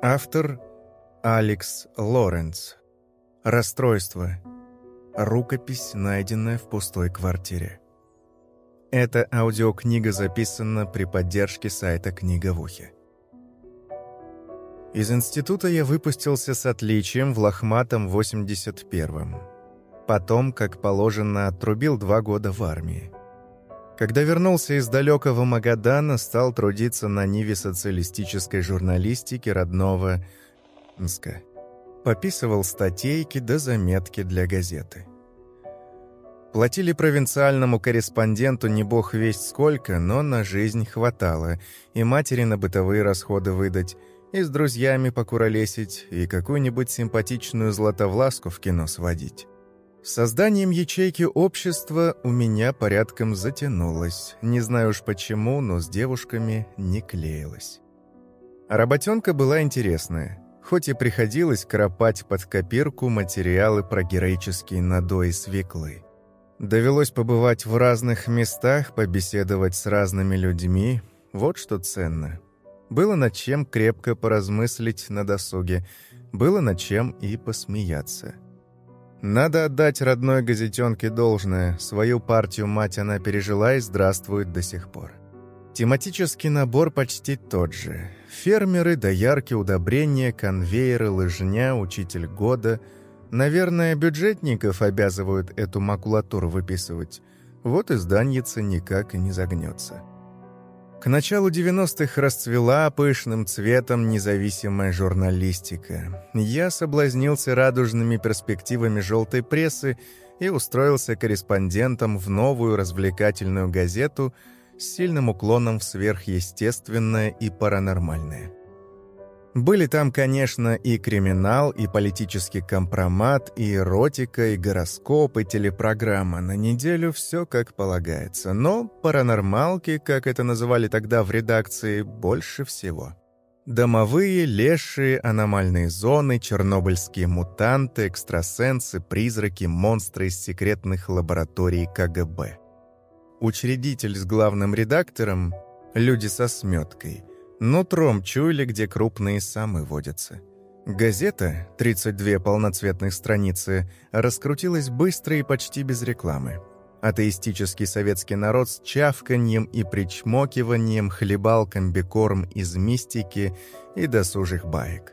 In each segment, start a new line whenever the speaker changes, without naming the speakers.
Автор Алекс Лоренц. Расстройство. Рукопись, найденная в пустой квартире. Эта аудиокнига записана при поддержке сайта «Книга в ухе». Из института я выпустился с отличием в лохматом 81-м. Потом, как положено, отрубил два года в армии. Когда вернулся из далекого Магадана, стал трудиться на ниве социалистической журналистики родного Нска. Пописывал статейки да заметки для газеты. Платили провинциальному корреспонденту не бог весть сколько, но на жизнь хватало, и матери на бытовые расходы выдать, и с друзьями покуролесить, и какую-нибудь симпатичную златовласку в кино сводить. С созданием ячейки общества у меня порядком затянулось. Не знаю уж почему, но с девушками не клеилось. Работенка была интересная. Хоть и приходилось кропать под копирку материалы про героические надои свеклы. Довелось побывать в разных местах, побеседовать с разными людьми. Вот что ценно. Было над чем крепко поразмыслить на досуге. Было над чем и посмеяться. Надо отдать родной газетенке должное. Свою партию мать она пережила и здравствует до сих пор. Тематический набор почти тот же. Фермеры, доярки, удобрения, конвейеры, лыжня, учитель года. Наверное, бюджетников обязывают эту макулатуру выписывать. Вот изданьица никак и не загнется. Началу 90-х расцвела пышным цветом независимая журналистика. Я соблазнился радужными перспективами желтой прессы и устроился корреспондентом в новую развлекательную газету с сильным уклоном в сверхъестественное и паранормальное. Были там, конечно, и криминал, и политический компромат, и эротика, и гороскоп, и телепрограмма. На неделю все как полагается. Но паранормалки, как это называли тогда в редакции, больше всего. Домовые, лешие, аномальные зоны, чернобыльские мутанты, экстрасенсы, призраки, монстры из секретных лабораторий КГБ. Учредитель с главным редактором – люди со сметкой – Нутром чуяли, где крупные самы водятся. Газета, 32 полноцветных страницы, раскрутилась быстро и почти без рекламы. Атеистический советский народ с чавканьем и причмокиванием хлебал комбикорм из мистики и досужих баек.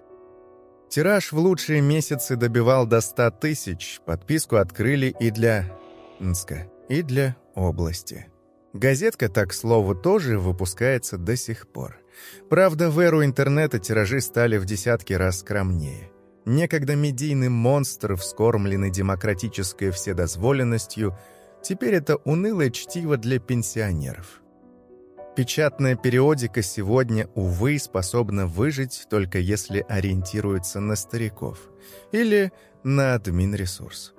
Тираж в лучшие месяцы добивал до 100 тысяч, подписку открыли и для Нска, и для области. Газетка, так слово, тоже выпускается до сих пор. Правда, в эру интернета тиражи стали в десятки раз скромнее. Некогда медийный монстр, вскормленный демократической вседозволенностью, теперь это унылое чтиво для пенсионеров. Печатная периодика сегодня, увы, способна выжить, только если ориентируется на стариков или на админ-ресурс.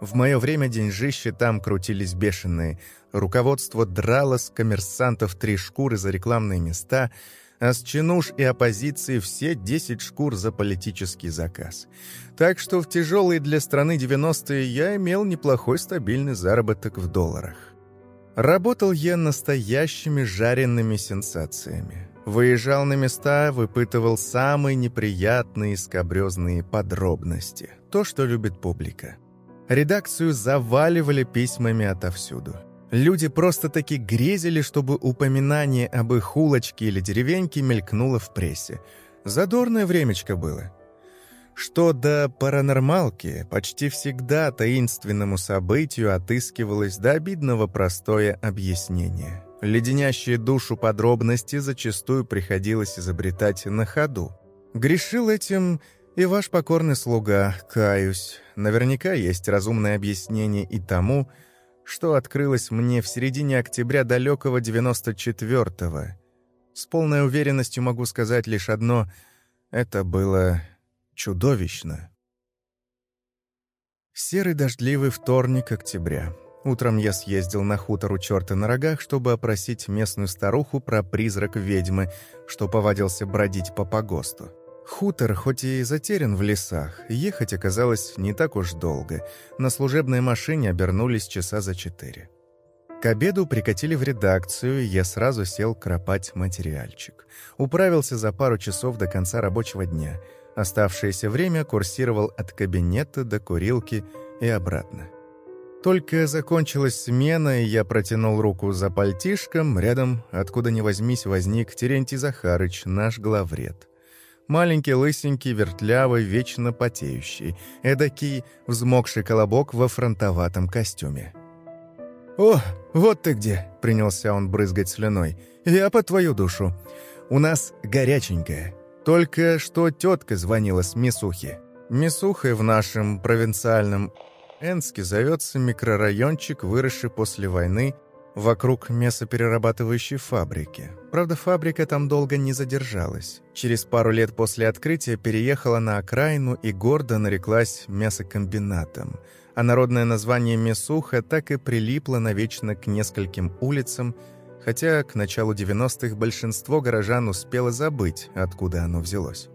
В мое время деньжища там крутились бешеные. Руководство драло с коммерсантов три шкуры за рекламные места, а с чинуш и оппозиции все десять шкур за политический заказ. Так что в тяжелые для страны 90-е я имел неплохой стабильный заработок в долларах. Работал я настоящими жареными сенсациями. Выезжал на места, выпытывал самые неприятные скобрезные подробности. То, что любит публика. Редакцию заваливали письмами отовсюду. Люди просто-таки грезили, чтобы упоминание об их улочке или деревеньке мелькнуло в прессе. Задорное времечко было. Что до паранормалки, почти всегда таинственному событию отыскивалось до обидного простое объяснение. Леденящие душу подробности зачастую приходилось изобретать на ходу. Грешил этим и ваш покорный слуга, каюсь. Наверняка есть разумное объяснение и тому, что открылось мне в середине октября далекого 94-го. С полной уверенностью могу сказать лишь одно — это было чудовищно. Серый дождливый вторник октября. Утром я съездил на хутор у черта на рогах, чтобы опросить местную старуху про призрак ведьмы, что повадился бродить по погосту. Хутор, хоть и затерян в лесах, ехать оказалось не так уж долго. На служебной машине обернулись часа за четыре. К обеду прикатили в редакцию, и я сразу сел кропать материальчик. Управился за пару часов до конца рабочего дня. Оставшееся время курсировал от кабинета до курилки и обратно. Только закончилась смена, и я протянул руку за пальтишком, рядом, откуда ни возьмись, возник Терентий Захарыч, наш главред. Маленький, лысенький, вертлявый, вечно потеющий. Эдакий взмокший колобок во фронтоватом костюме. «О, вот ты где!» — принялся он брызгать слюной. «Я по твою душу. У нас горяченькая. Только что тетка звонила с Мисухи. Мисухой в нашем провинциальном Энске зовется микрорайончик, выросший после войны вокруг мясоперерабатывающей фабрики. Правда, фабрика там долго не задержалась. Через пару лет после открытия переехала на окраину и гордо нареклась мясокомбинатом. А народное название «Месуха» так и прилипло навечно к нескольким улицам, хотя к началу 90-х большинство горожан успело забыть, откуда оно взялось.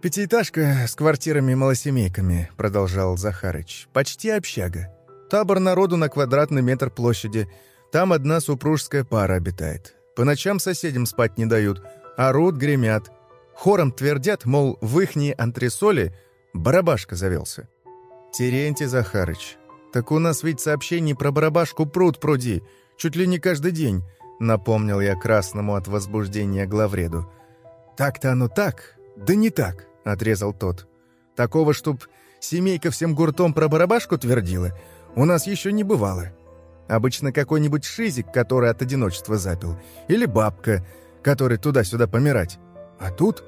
«Пятиэтажка с квартирами-малосемейками», — продолжал Захарыч. «Почти общага. Табор народу на квадратный метр площади. Там одна супружеская пара обитает. По ночам соседям спать не дают. Орут, гремят. Хором твердят, мол, в ихней антресоли барабашка завелся. Терентий Захарыч, так у нас ведь сообщений про барабашку пруд пруди. Чуть ли не каждый день», — напомнил я красному от возбуждения главреду. «Так-то оно так, да не так», — отрезал тот. «Такого, чтоб семейка всем гуртом про барабашку твердила, у нас еще не бывало. Обычно какой-нибудь шизик, который от одиночества запил, или бабка, который туда-сюда помирать. А тут...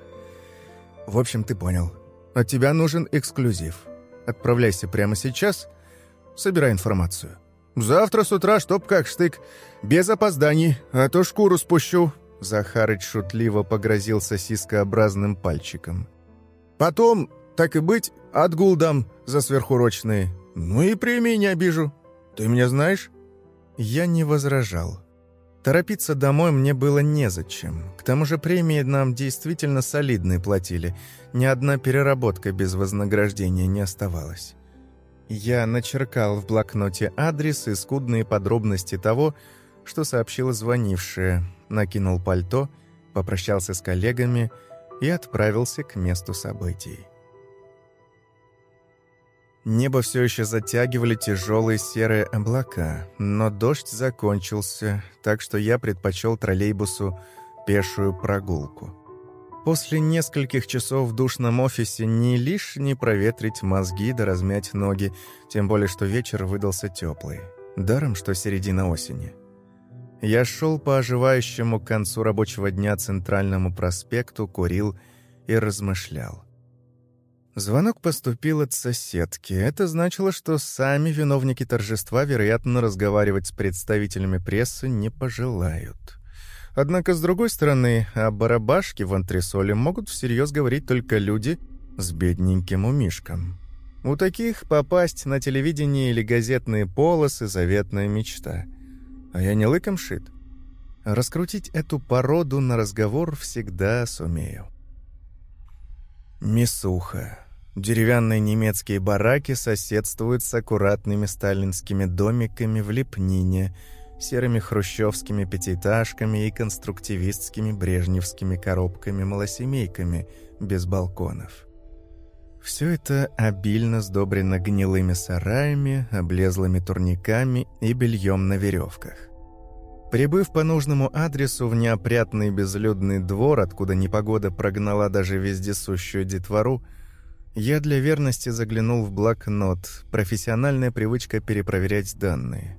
В общем, ты понял. От тебя нужен эксклюзив. Отправляйся прямо сейчас, собирай информацию. Завтра с утра, чтоб как штык, без опозданий, а то шкуру спущу». Захарыч шутливо погрозил сосискообразным пальчиком. Потом, так и быть, отгул дам за сверхурочные. Ну и премии не обижу. Ты меня знаешь?» Я не возражал. Торопиться домой мне было незачем. К тому же премии нам действительно солидные платили. Ни одна переработка без вознаграждения не оставалась. Я начеркал в блокноте адрес и скудные подробности того, что сообщила звонившая, накинул пальто, попрощался с коллегами — и отправился к месту событий. Небо все еще затягивали тяжелые серые облака, но дождь закончился, так что я предпочел троллейбусу пешую прогулку. После нескольких часов в душном офисе не лишне проветрить мозги да размять ноги, тем более что вечер выдался теплый. Даром, что середина осени. Я шел по оживающему к концу рабочего дня Центральному проспекту, курил и размышлял. Звонок поступил от соседки. Это значило, что сами виновники торжества, вероятно, разговаривать с представителями прессы не пожелают. Однако, с другой стороны, о барабашке в антресоле могут всерьез говорить только люди с бедненьким умишком. У таких попасть на телевидение или газетные полосы — заветная мечта — а я не лыком шит. Раскрутить эту породу на разговор всегда сумею. Мисуха. Деревянные немецкие бараки соседствуют с аккуратными сталинскими домиками в Лепнине, серыми хрущевскими пятиэтажками и конструктивистскими брежневскими коробками-малосемейками без балконов. Все это обильно сдобрено гнилыми сараями, облезлыми турниками и бельем на веревках. Прибыв по нужному адресу в неопрятный безлюдный двор, откуда непогода прогнала даже вездесущую детвору, я для верности заглянул в блокнот, профессиональная привычка перепроверять данные.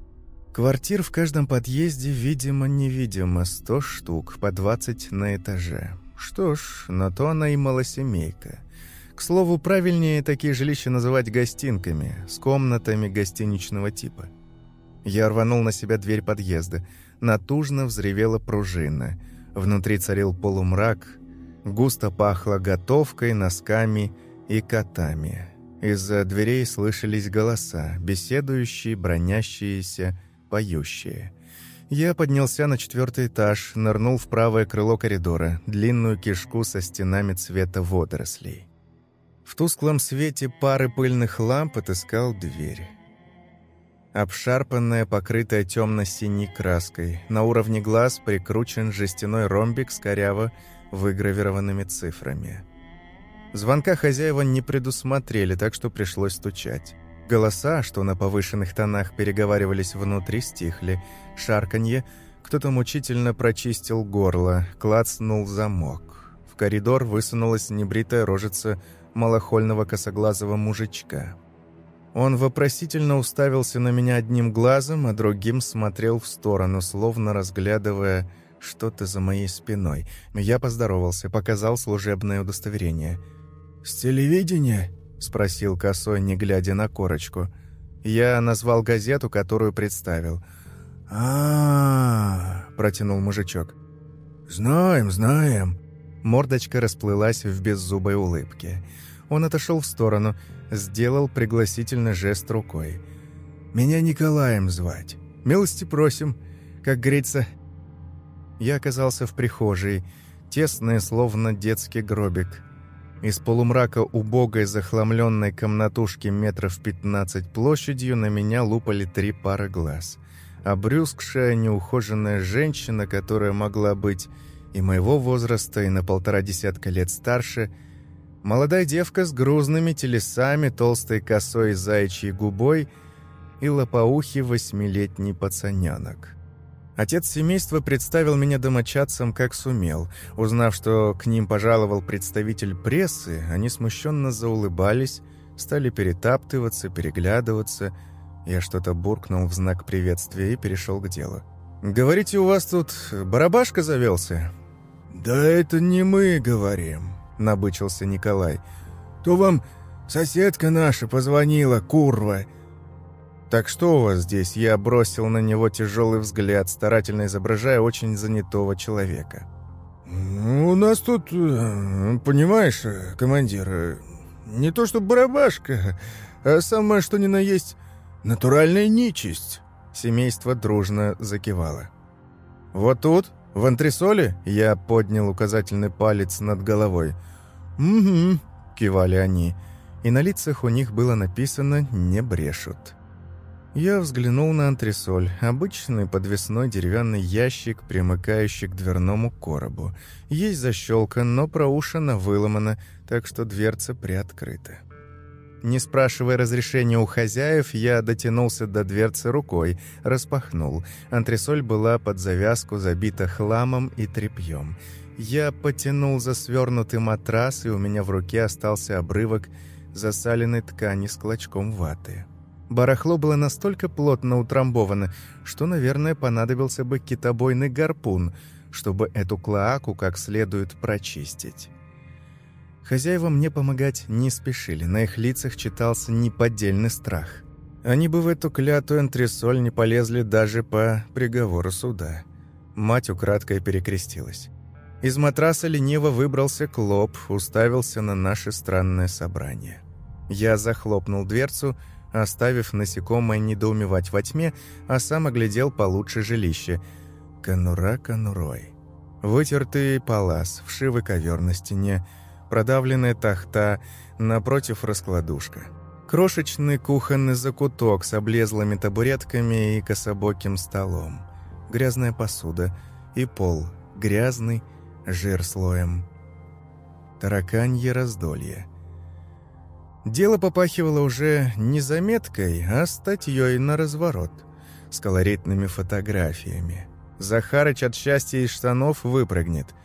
Квартир в каждом подъезде, видимо-невидимо, 100 штук, по 20 на этаже. Что ж, на то она и малосемейка. К слову, правильнее такие жилища называть гостинками, с комнатами гостиничного типа. Я рванул на себя дверь подъезда. Натужно взревела пружина. Внутри царил полумрак. Густо пахло готовкой, носками и котами. Из-за дверей слышались голоса, беседующие, бронящиеся, поющие. Я поднялся на четвертый этаж, нырнул в правое крыло коридора, длинную кишку со стенами цвета водорослей. В тусклом свете пары пыльных ламп отыскал дверь. обшарпанная, покрытая темно-синей краской. На уровне глаз прикручен жестяной ромбик с коряво выгравированными цифрами. Звонка хозяева не предусмотрели, так что пришлось стучать. Голоса, что на повышенных тонах переговаривались внутри, стихли. Шарканье, кто-то мучительно прочистил горло, клацнул замок. В коридор высунулась небритая рожица малохольного косоглазого мужичка. Он вопросительно уставился на меня одним глазом, а другим смотрел в сторону, словно разглядывая что-то за моей спиной. Я поздоровался, показал служебное удостоверение. «С телевидения?» — спросил косой, не глядя на корочку. Я назвал газету, которую представил. а, -а, -а протянул мужичок. «Знаем, знаем». Мордочка расплылась в беззубой улыбке. Он отошел в сторону, сделал пригласительный жест рукой. «Меня Николаем звать. Милости просим. Как говорится, я оказался в прихожей, тесная, словно детский гробик. Из полумрака убогой захламленной комнатушки метров 15 площадью на меня лупали три пары глаз. Обрюзгшая, неухоженная женщина, которая могла быть и моего возраста, и на полтора десятка лет старше, молодая девка с грузными телесами, толстой косой заячьей губой и лопоухий восьмилетний пацаненок. Отец семейства представил меня домочадцам как сумел. Узнав, что к ним пожаловал представитель прессы, они смущенно заулыбались, стали перетаптываться, переглядываться. Я что-то буркнул в знак приветствия и перешел к делу. «Говорите, у вас тут барабашка завелся?» «Да это не мы говорим», — набычился Николай. «То вам соседка наша позвонила, курва, «Так что у вас здесь?» Я бросил на него тяжелый взгляд, старательно изображая очень занятого человека. «У нас тут, э, понимаешь, э, командир, э, не то что барабашка, а самое что ни на есть натуральная нечисть». Семейство дружно закивало. «Вот тут, в антресоле?» Я поднял указательный палец над головой. «Угу», — кивали они, и на лицах у них было написано «не брешут». Я взглянул на антресоль, обычный подвесной деревянный ящик, примыкающий к дверному коробу. Есть защелка, но проушина выломана, так что дверца приоткрыта. Не спрашивая разрешения у хозяев, я дотянулся до дверцы рукой, распахнул. Антресоль была под завязку забита хламом и тряпьем. Я потянул за свернутый матрас, и у меня в руке остался обрывок засаленной ткани с клочком ваты. Барахло было настолько плотно утрамбовано, что, наверное, понадобился бы китобойный гарпун, чтобы эту клоаку как следует прочистить. Хозяева мне помогать не спешили, на их лицах читался неподдельный страх. Они бы в эту клятую антресоль не полезли даже по приговору суда. Мать украдкой перекрестилась. Из матраса лениво выбрался Клоп, уставился на наше странное собрание. Я захлопнул дверцу — оставив насекомое недоумевать во тьме, а сам оглядел получше жилище. Конура конурой. Вытертый палас, вшивый ковер на стене, продавленная тахта, напротив раскладушка. Крошечный кухонный закуток с облезлыми табуретками и кособоким столом. Грязная посуда и пол, грязный, жир слоем. Тараканье раздолье. Дело попахивало уже не заметкой, а статьей на разворот с колоритными фотографиями. Захарыч от счастья из штанов выпрыгнет.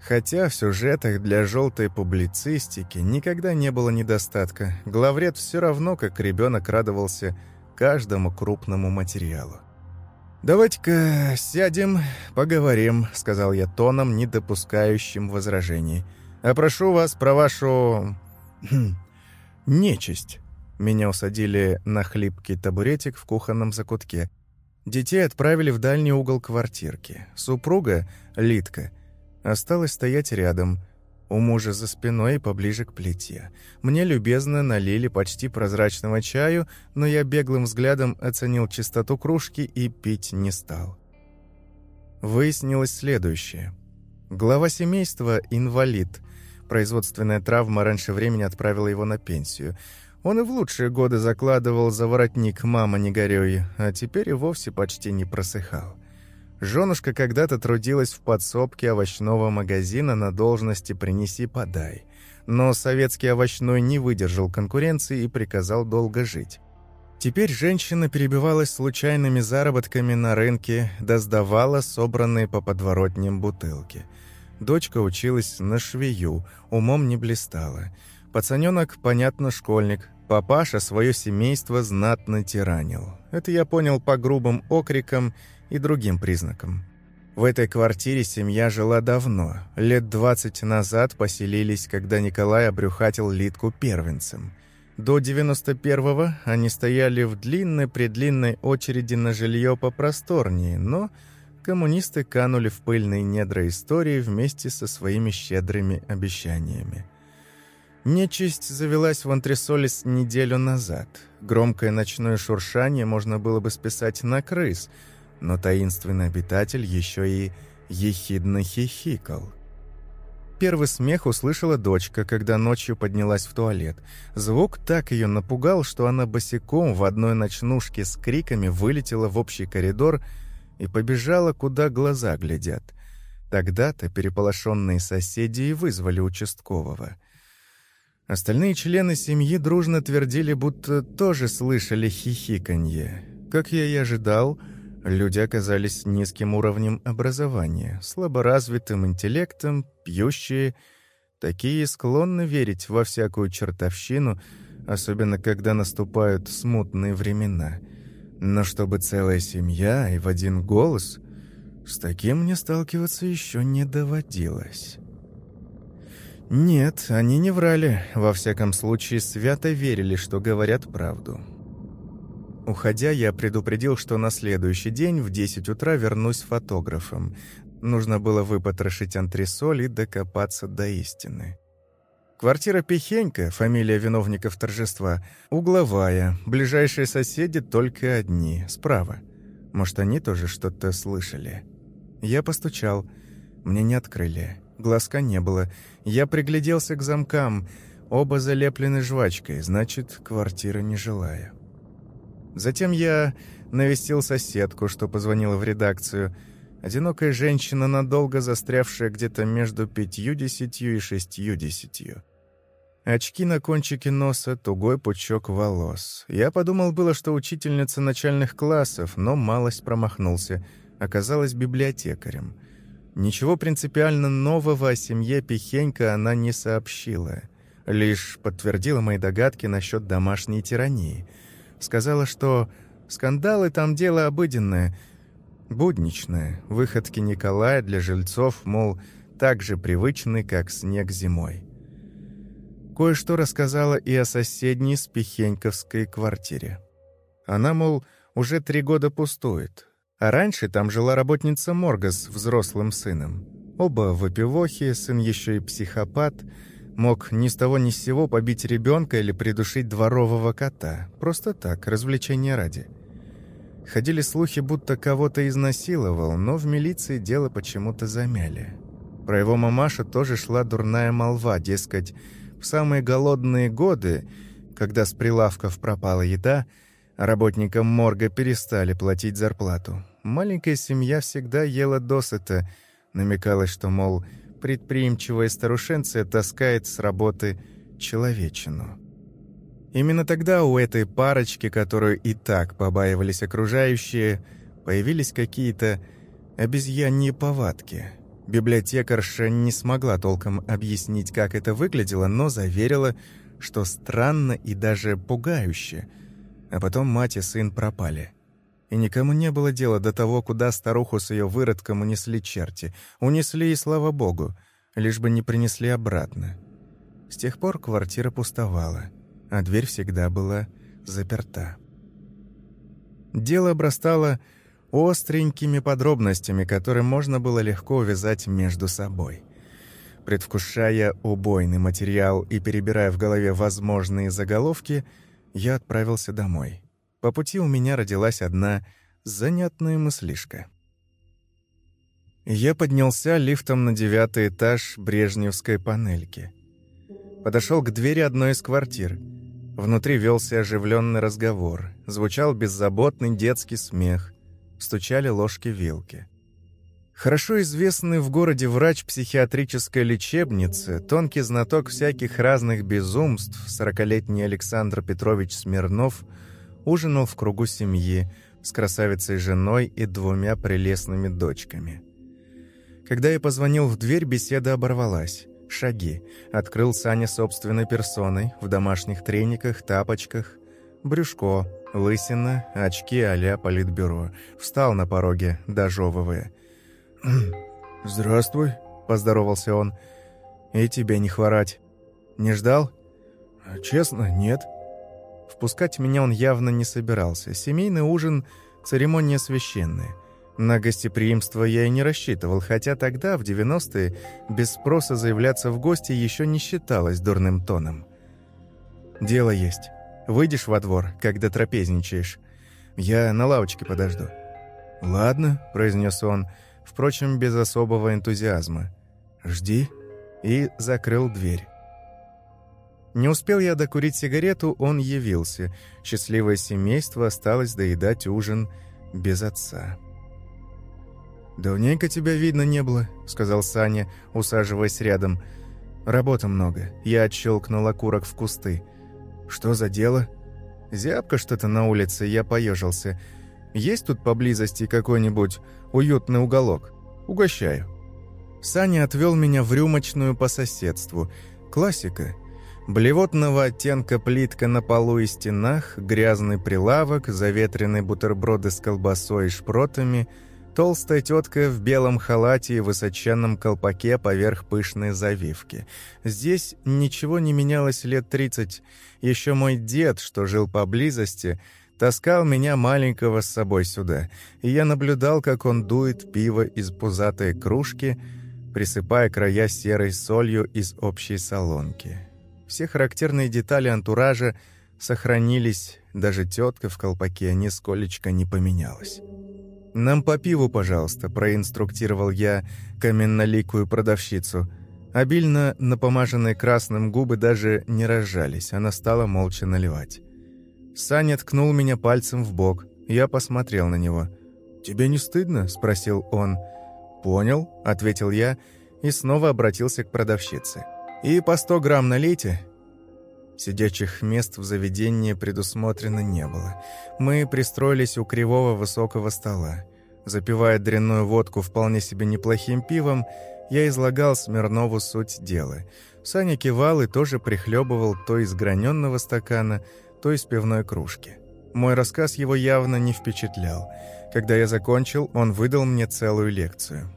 Хотя в сюжетах для желтой публицистики никогда не было недостатка. Главред все равно, как ребенок, радовался каждому крупному материалу. «Давайте-ка сядем, поговорим», — сказал я тоном, не допускающим возражений. «Опрошу вас про вашу хм, Нечисть. Меня усадили на хлипкий табуретик в кухонном закутке. Детей отправили в дальний угол квартирки. Супруга, Литка, осталась стоять рядом, у мужа за спиной и поближе к плите. Мне любезно налили почти прозрачного чаю, но я беглым взглядом оценил чистоту кружки и пить не стал. Выяснилось следующее. Глава семейства – инвалид – Производственная травма раньше времени отправила его на пенсию. Он и в лучшие годы закладывал за воротник «мама, не горюй», а теперь и вовсе почти не просыхал. Женушка когда-то трудилась в подсобке овощного магазина на должности «принеси-подай». Но советский овощной не выдержал конкуренции и приказал долго жить. Теперь женщина перебивалась случайными заработками на рынке, да сдавала собранные по подворотням бутылки. Дочка училась на швею, умом не блистала. Пацаненок, понятно, школьник. Папаша свое семейство знатно тиранил. Это я понял по грубым окрикам и другим признакам. В этой квартире семья жила давно. Лет двадцать назад поселились, когда Николай обрюхатил Литку первенцем – до 91-го они стояли в длинной-предлинной очереди на жилье попросторнее, но коммунисты канули в пыльные недра истории вместе со своими щедрыми обещаниями. Нечисть завелась в антресолис неделю назад. Громкое ночное шуршание можно было бы списать на крыс, но таинственный обитатель еще и ехидно хихикал. Первый смех услышала дочка, когда ночью поднялась в туалет. Звук так ее напугал, что она босиком в одной ночнушке с криками вылетела в общий коридор и побежала, куда глаза глядят. Тогда-то переполошенные соседи и вызвали участкового. Остальные члены семьи дружно твердили, будто тоже слышали хихиканье. Как я и ожидал, Люди оказались низким уровнем образования, слаборазвитым интеллектом, пьющие. Такие склонны верить во всякую чертовщину, особенно когда наступают смутные времена. Но чтобы целая семья и в один голос, с таким мне сталкиваться еще не доводилось. Нет, они не врали, во всяком случае свято верили, что говорят правду. Уходя, я предупредил, что на следующий день в 10 утра вернусь фотографом. Нужно было выпотрошить антресоль и докопаться до истины. Квартира Пихенька, фамилия виновников торжества, угловая, ближайшие соседи только одни, справа. Может, они тоже что-то слышали? Я постучал. Мне не открыли. Глазка не было. Я пригляделся к замкам. Оба залеплены жвачкой, значит, квартира нежилая. Затем я навестил соседку, что позвонила в редакцию. Одинокая женщина, надолго застрявшая где-то между пятьюдесятью и шестьюдесятью. Очки на кончике носа, тугой пучок волос. Я подумал было, что учительница начальных классов, но малость промахнулся. Оказалась библиотекарем. Ничего принципиально нового о семье Пихенька она не сообщила. Лишь подтвердила мои догадки насчет домашней тирании — Сказала, что скандалы там дело обыденное, будничное. Выходки Николая для жильцов, мол, так же привычны, как снег зимой. Кое-что рассказала и о соседней Спихеньковской квартире. Она, мол, уже три года пустует. А раньше там жила работница морга с взрослым сыном. Оба выпивохи, сын еще и психопат — Мог ни с того ни с сего побить ребенка или придушить дворового кота. Просто так, развлечение ради. Ходили слухи, будто кого-то изнасиловал, но в милиции дело почему-то замяли. Про его мамашу тоже шла дурная молва, дескать, в самые голодные годы, когда с прилавков пропала еда, работникам морга перестали платить зарплату. Маленькая семья всегда ела досыта, намекалось, что, мол, предприимчивая старушенция таскает с работы человечину. Именно тогда у этой парочки, которую и так побаивались окружающие, появились какие-то обезьяньи повадки. Библиотекарша не смогла толком объяснить, как это выглядело, но заверила, что странно и даже пугающе. А потом мать и сын пропали. И никому не было дела до того, куда старуху с ее выродком унесли черти. Унесли, и слава богу, лишь бы не принесли обратно. С тех пор квартира пустовала, а дверь всегда была заперта. Дело обрастало остренькими подробностями, которые можно было легко увязать между собой. Предвкушая убойный материал и перебирая в голове возможные заголовки, я отправился домой. По пути у меня родилась одна занятная мыслишка. Я поднялся лифтом на девятый этаж Брежневской панельки. Подошел к двери одной из квартир. Внутри велся оживленный разговор, звучал беззаботный детский смех, стучали ложки-вилки. Хорошо известный в городе врач психиатрической лечебницы, тонкий знаток всяких разных безумств, сорокалетний Александр Петрович Смирнов, ужинал в кругу семьи с красавицей женой и двумя прелестными дочками. Когда я позвонил в дверь, беседа оборвалась. Шаги. Открыл Саня собственной персоной, в домашних трениках, тапочках. Брюшко, лысина, очки а-ля политбюро. Встал на пороге, дожевывая. «Здравствуй», — поздоровался он. «И тебе не хворать. Не ждал?» «Честно, нет». Впускать меня он явно не собирался. Семейный ужин — церемония священная. На гостеприимство я и не рассчитывал, хотя тогда, в 90-е, без спроса заявляться в гости еще не считалось дурным тоном. «Дело есть. Выйдешь во двор, когда трапезничаешь. Я на лавочке подожду». «Ладно», — произнес он, — впрочем, без особого энтузиазма. «Жди», и закрыл дверь. Не успел я докурить сигарету, он явился. Счастливое семейство осталось доедать ужин без отца. «Давненько тебя видно не было», — сказал Саня, усаживаясь рядом. «Работы много. Я отщелкнул окурок в кусты. Что за дело?» «Зябко что-то на улице, я поежился. Есть тут поблизости какой-нибудь уютный уголок? Угощаю». Саня отвел меня в рюмочную по соседству. Классика. Блевотного оттенка плитка на полу и стенах, грязный прилавок, заветренные бутерброды с колбасой и шпротами, толстая тетка в белом халате и высоченном колпаке поверх пышной завивки. Здесь ничего не менялось лет тридцать. Еще мой дед, что жил поблизости, таскал меня маленького с собой сюда, и я наблюдал, как он дует пиво из пузатой кружки, присыпая края серой солью из общей солонки. Все характерные детали антуража сохранились, даже тетка в колпаке нисколечко не поменялась. «Нам по пиву, пожалуйста», — проинструктировал я каменноликую продавщицу. Обильно напомаженные красным губы даже не разжались, она стала молча наливать. Саня ткнул меня пальцем в бок. Я посмотрел на него. «Тебе не стыдно?» – спросил он. «Понял», – ответил я и снова обратился к продавщице. «И по сто грамм налейте». Сидячих мест в заведении предусмотрено не было. Мы пристроились у кривого высокого стола. Запивая дрянную водку вполне себе неплохим пивом, я излагал Смирнову суть дела. Саня кивал и тоже прихлебывал то из граненного стакана – то из пивной кружки. Мой рассказ его явно не впечатлял. Когда я закончил, он выдал мне целую лекцию.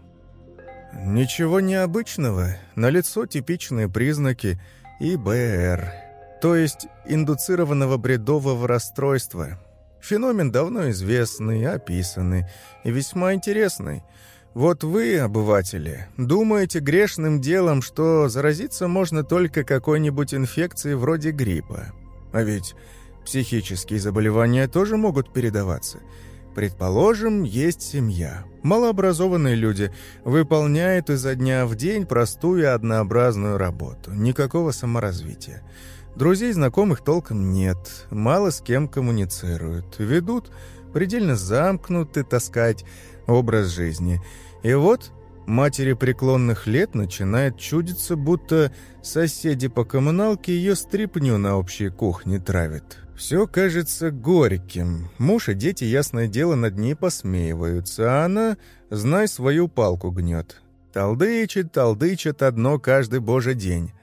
Ничего необычного, налицо типичные признаки ИБР, то есть индуцированного бредового расстройства. Феномен давно известный, описанный и весьма интересный. Вот вы, обыватели, думаете грешным делом, что заразиться можно только какой-нибудь инфекцией вроде гриппа. А ведь Психические заболевания тоже могут передаваться. Предположим, есть семья. Малообразованные люди выполняют изо дня в день простую и однообразную работу. Никакого саморазвития. Друзей, знакомых толком нет. Мало с кем коммуницируют. Ведут предельно замкнутый, таскать образ жизни. И вот матери преклонных лет начинает чудиться, будто соседи по коммуналке ее стрипню на общей кухне травят. Все кажется горьким. Муж и дети, ясное дело, над ней посмеиваются, а она, знай, свою палку гнет. Талдычит, талдычит одно каждый божий день.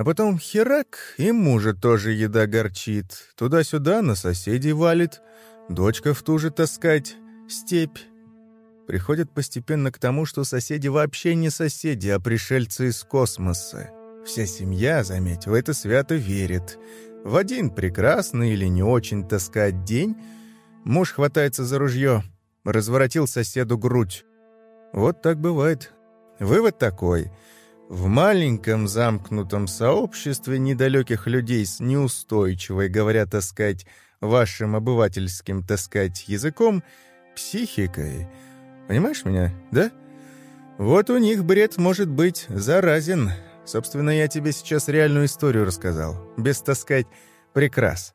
А потом херак, и мужа тоже еда горчит. Туда-сюда на соседей валит. Дочка в ту же таскать. Степь. Приходит постепенно к тому, что соседи вообще не соседи, а пришельцы из космоса. Вся семья, заметь, это свято верит. В один прекрасный или не очень таскать день муж хватается за ружье, разворотил соседу грудь. Вот так бывает. Вывод такой. В маленьком замкнутом сообществе недалеких людей с неустойчивой, говоря, таскать, вашим обывательским таскать языком, психикой. Понимаешь меня, да? Вот у них бред может быть заразен, Собственно, я тебе сейчас реальную историю рассказал. Без, так сказать, Прекрас.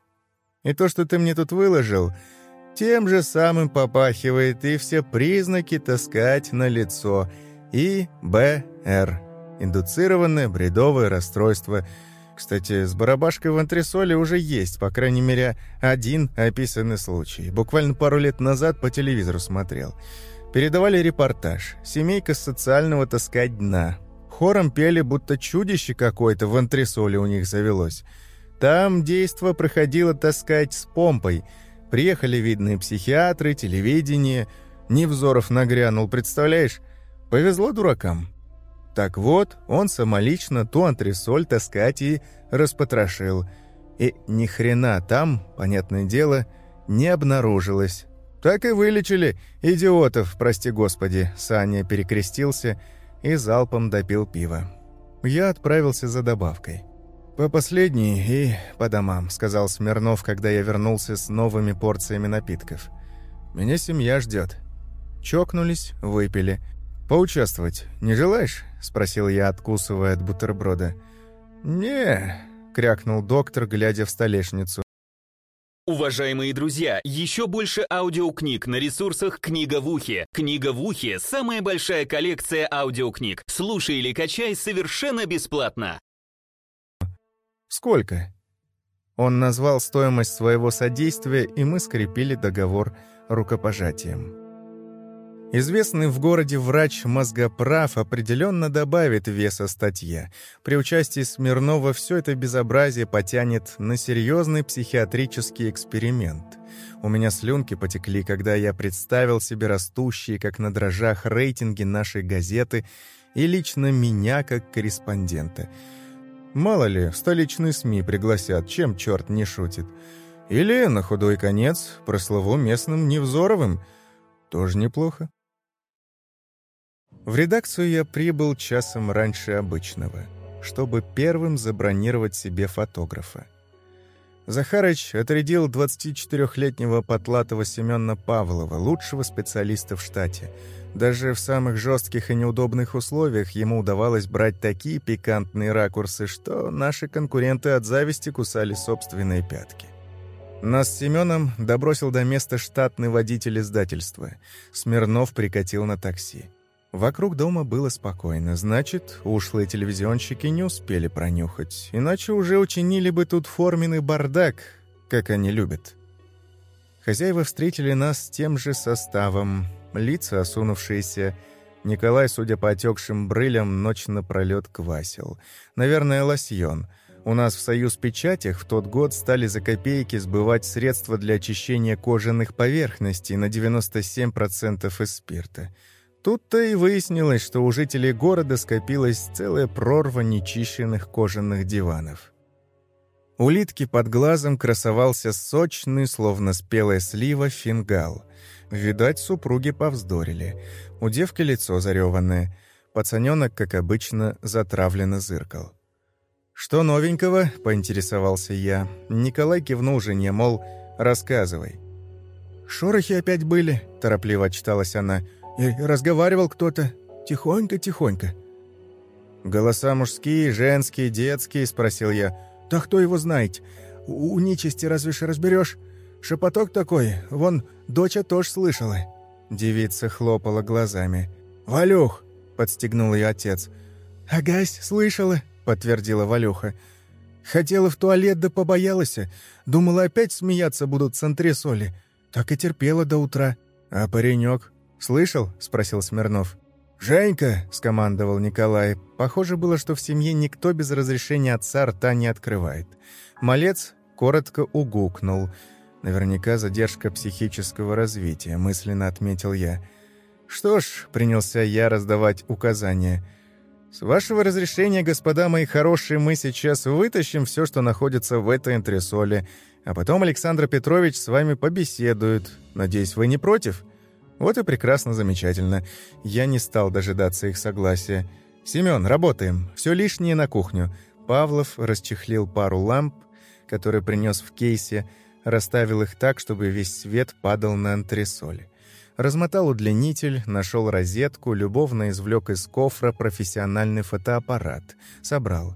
И то, что ты мне тут выложил, тем же самым попахивает, и все признаки таскать на лицо. И БР. Индуцированное бредовое расстройство. Кстати, с барабашкой в антресоле уже есть, по крайней мере, один описанный случай. Буквально пару лет назад по телевизору смотрел. Передавали репортаж. Семейка социального таскать дна. Хором пели, будто чудище какое-то в антресоле у них завелось. Там действо проходило таскать с помпой. Приехали видные психиатры, телевидение. Невзоров нагрянул, представляешь? Повезло дуракам. Так вот, он самолично ту антресоль таскать и распотрошил. И ни хрена там, понятное дело, не обнаружилось. Так и вылечили идиотов, прости господи. Саня перекрестился и залпом допил пиво. Я отправился за добавкой. «По последней и по домам», — сказал Смирнов, когда я вернулся с новыми порциями напитков. «Меня семья ждет». Чокнулись, выпили. «Поучаствовать не желаешь?» — спросил я, откусывая от бутерброда. «Не», — крякнул доктор, глядя в столешницу.
Уважаемые друзья, еще больше аудиокниг на ресурсах «Книга в ухе». «Книга в ухе» — самая большая коллекция аудиокниг. Слушай или качай совершенно бесплатно.
«Сколько?» Он назвал стоимость своего содействия, и мы скрепили договор рукопожатием. Известный в городе врач мозгоправ определенно добавит веса статье. При участии Смирнова все это безобразие потянет на серьезный психиатрический эксперимент. У меня слюнки потекли, когда я представил себе растущие, как на дрожжах, рейтинги нашей газеты и лично меня как корреспондента. Мало ли, столичные СМИ пригласят, чем черт не шутит. Или, на худой конец, прослову местным Невзоровым. Тоже неплохо. В редакцию я прибыл часом раньше обычного, чтобы первым забронировать себе фотографа. Захарыч отрядил 24-летнего потлатого Семена Павлова, лучшего специалиста в штате. Даже в самых жестких и неудобных условиях ему удавалось брать такие пикантные ракурсы, что наши конкуренты от зависти кусали собственные пятки. Нас с Семеном добросил до места штатный водитель издательства. Смирнов прикатил на такси. Вокруг дома было спокойно, значит, ушлые телевизионщики не успели пронюхать, иначе уже учинили бы тут форменный бардак, как они любят. Хозяева встретили нас тем же составом, лица осунувшиеся. Николай, судя по отекшим брылям, ночь напролет квасил. Наверное, лосьон. У нас в «Союз Печатях» в тот год стали за копейки сбывать средства для очищения кожаных поверхностей на 97% из спирта – Тут-то и выяснилось, что у жителей города скопилась целая прорва нечищенных кожаных диванов. У Литки под глазом красовался сочный, словно спелая слива, фингал. Видать, супруги повздорили. У девки лицо зареванное. Пацаненок, как обычно, затравленно зыркал. «Что новенького?» — поинтересовался я. Николай кивнул жене, мол, «рассказывай». «Шорохи опять были», — торопливо отчиталась она. И разговаривал кто-то. Тихонько-тихонько. «Голоса мужские, женские, детские?» — спросил я. «Да кто его знает? У, у нечисти разве ж разберешь? Шепоток такой, вон доча тоже слышала». Девица хлопала глазами. «Валюх!» — подстегнул ее отец. «Агась, слышала!» — подтвердила Валюха. «Хотела в туалет, да побоялась. Думала, опять смеяться будут с антресоли. Так и терпела до утра. А паренек «Слышал?» — спросил Смирнов. «Женька!» — скомандовал Николай. Похоже было, что в семье никто без разрешения отца рта не открывает. Малец коротко угукнул. Наверняка задержка психического развития, мысленно отметил я. Что ж, принялся я раздавать указания. С вашего разрешения, господа мои хорошие, мы сейчас вытащим все, что находится в этой антресоле, а потом Александр Петрович с вами побеседует. Надеюсь, вы не против?» Вот и прекрасно, замечательно. Я не стал дожидаться их согласия. «Семён, работаем. Все лишнее на кухню». Павлов расчехлил пару ламп, которые принес в кейсе, расставил их так, чтобы весь свет падал на антресоль. Размотал удлинитель, нашел розетку, любовно извлек из кофра профессиональный фотоаппарат. Собрал.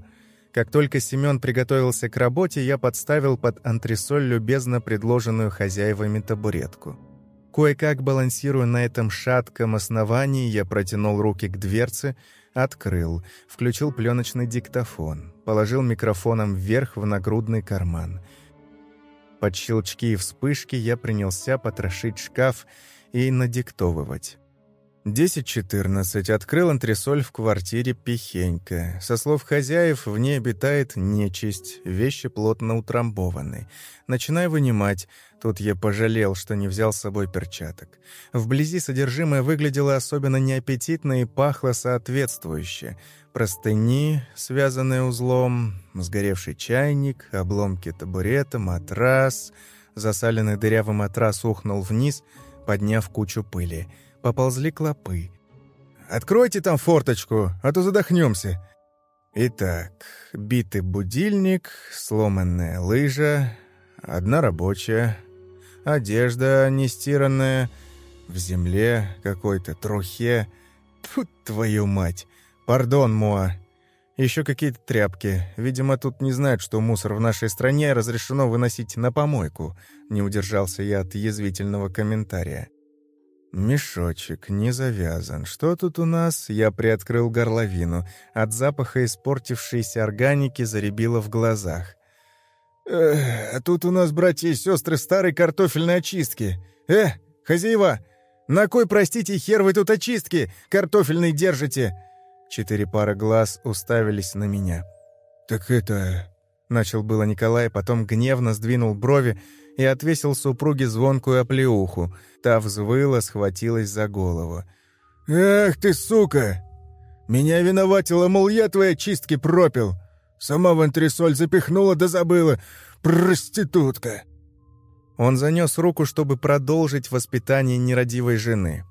Как только Семен приготовился к работе, я подставил под антресоль любезно предложенную хозяевами табуретку. Кое-как балансируя на этом шатком основании, я протянул руки к дверце, открыл, включил пленочный диктофон, положил микрофоном вверх в нагрудный карман. Под щелчки и вспышки я принялся потрошить шкаф и надиктовывать. 10.14. Открыл антресоль в квартире Пихенька. Со слов хозяев, в ней обитает нечисть, вещи плотно утрамбованы. Начинаю вынимать. Тут я пожалел, что не взял с собой перчаток. Вблизи содержимое выглядело особенно неаппетитно и пахло соответствующе. Простыни, связанные узлом, сгоревший чайник, обломки табурета, матрас. Засаленный дырявый матрас ухнул вниз, подняв кучу пыли поползли клопы. «Откройте там форточку, а то задохнемся». Итак, битый будильник, сломанная лыжа, одна рабочая, одежда нестиранная, в земле какой-то трухе. Тут твою мать! Пардон, Моа. Еще какие-то тряпки. Видимо, тут не знают, что мусор в нашей стране разрешено выносить на помойку. Не удержался я от язвительного комментария. Мешочек не завязан. Что тут у нас? Я приоткрыл горловину. От запаха испортившейся органики заребило в глазах. Эх, а тут у нас, братья и сестры, старой картофельной очистки. Э, хозяева, на кой, простите, хер вы тут очистки картофельной держите? Четыре пары глаз уставились на меня. Так это... Начал было Николай, потом гневно сдвинул брови, и отвесил супруге звонкую оплеуху. Та взвыла, схватилась за голову. «Эх ты, сука! Меня виноватила, мол, я твои чистки пропил. Сама в антресоль запихнула да забыла. Проститутка!» Он занес руку, чтобы продолжить воспитание нерадивой жены.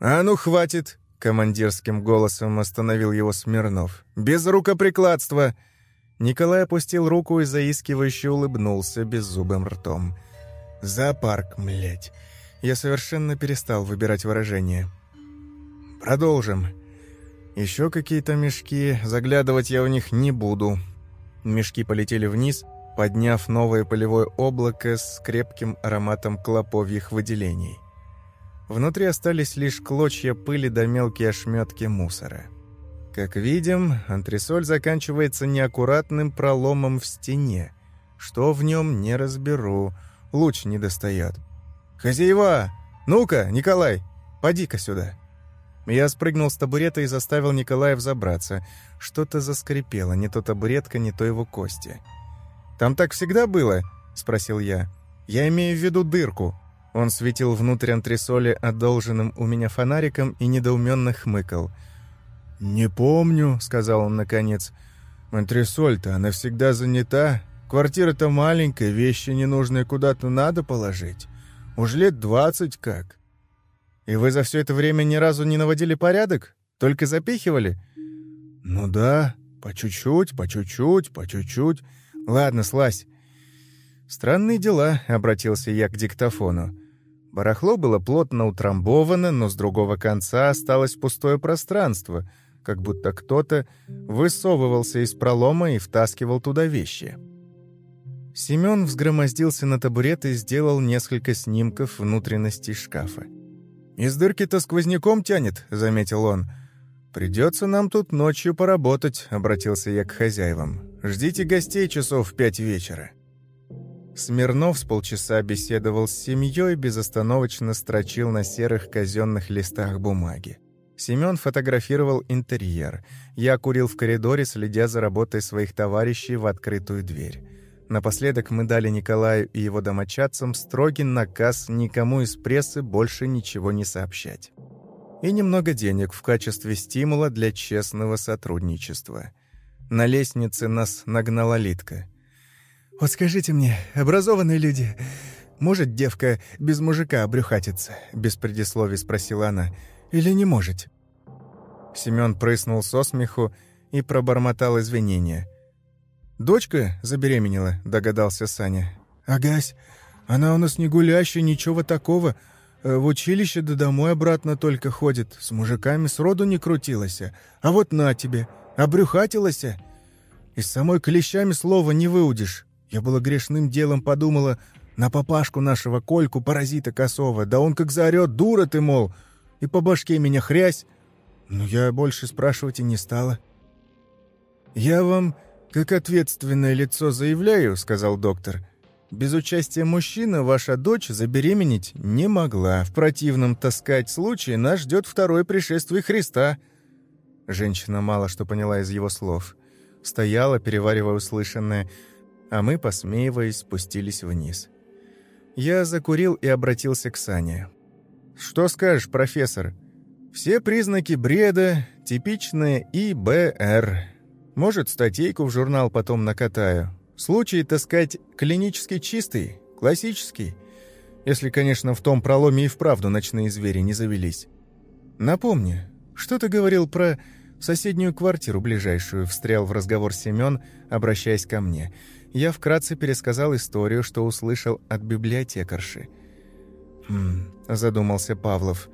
«А ну, хватит!» — командирским голосом остановил его Смирнов. «Без рукоприкладства!» Николай опустил руку и заискивающе улыбнулся беззубым ртом. «Зоопарк, млять!» Я совершенно перестал выбирать выражение. «Продолжим. Еще какие-то мешки, заглядывать я в них не буду». Мешки полетели вниз, подняв новое полевое облако с крепким ароматом клоповьих выделений. Внутри остались лишь клочья пыли да мелкие ошметки мусора. Как видим, антресоль заканчивается неаккуратным проломом в стене. Что в нем, не разберу. Луч не достает. «Хозяева! Ну-ка, Николай, поди-ка сюда!» Я спрыгнул с табурета и заставил Николая взобраться. Что-то заскрипело, не то табуретка, не то его кости. «Там так всегда было?» — спросил я. «Я имею в виду дырку». Он светил внутрь антресоли одолженным у меня фонариком и недоуменно хмыкал — «Не помню», — сказал он наконец. «Монтресоль-то, она всегда занята. Квартира-то маленькая, вещи ненужные куда-то надо положить. Уж лет двадцать как». «И вы за все это время ни разу не наводили порядок? Только запихивали?» «Ну да, по чуть-чуть, по чуть-чуть, по чуть-чуть. Ладно, слазь». «Странные дела», — обратился я к диктофону. Барахло было плотно утрамбовано, но с другого конца осталось пустое пространство — как будто кто-то высовывался из пролома и втаскивал туда вещи. Семён взгромоздился на табурет и сделал несколько снимков внутренности шкафа. «Из дырки-то сквозняком тянет», — заметил он. «Придется нам тут ночью поработать», — обратился я к хозяевам. «Ждите гостей часов в пять вечера». Смирнов с полчаса беседовал с семьей, безостановочно строчил на серых казенных листах бумаги. Семён фотографировал интерьер. Я курил в коридоре, следя за работой своих товарищей в открытую дверь. Напоследок мы дали Николаю и его домочадцам строгий наказ никому из прессы больше ничего не сообщать. И немного денег в качестве стимула для честного сотрудничества. На лестнице нас нагнала Литка. «Вот скажите мне, образованные люди, может девка без мужика обрюхатиться?» Без предисловий спросила она. Или не можете?» Семён прыснул со смеху и пробормотал извинения. «Дочка забеременела», — догадался Саня. «Агась, она у нас не гулящая, ничего такого. Э, в училище да домой обратно только ходит. С мужиками сроду не крутилась. А вот на тебе, обрюхатилась. Из самой клещами слова не выудишь. Я было грешным делом подумала на папашку нашего Кольку, паразита косого. Да он как заорет, дура ты, мол, и по башке меня хрясь. Но я больше спрашивать и не стала. «Я вам, как ответственное лицо, заявляю», — сказал доктор, «без участия мужчины ваша дочь забеременеть не могла. В противном, таскать случае нас ждет второе пришествие Христа». Женщина мало что поняла из его слов. Стояла, переваривая услышанное, а мы, посмеиваясь, спустились вниз. Я закурил и обратился к Сане. «Что скажешь, профессор? Все признаки бреда, типичные ИБР. Может, статейку в журнал потом накатаю. Случай, так сказать, клинически чистый, классический. Если, конечно, в том проломе и вправду ночные звери не завелись. Напомни, что ты говорил про соседнюю квартиру ближайшую?» Встрял в разговор Семен, обращаясь ко мне. Я вкратце пересказал историю, что услышал от библиотекарши. «Хм...» — задумался Павлов.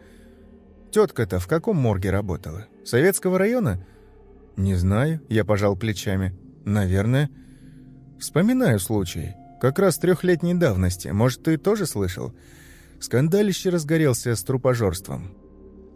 «Тетка-то в каком морге работала? Советского района?» «Не знаю», — я пожал плечами. «Наверное». «Вспоминаю случай. Как раз трехлетней давности. Может, ты тоже слышал?» Скандалище разгорелся с трупожорством.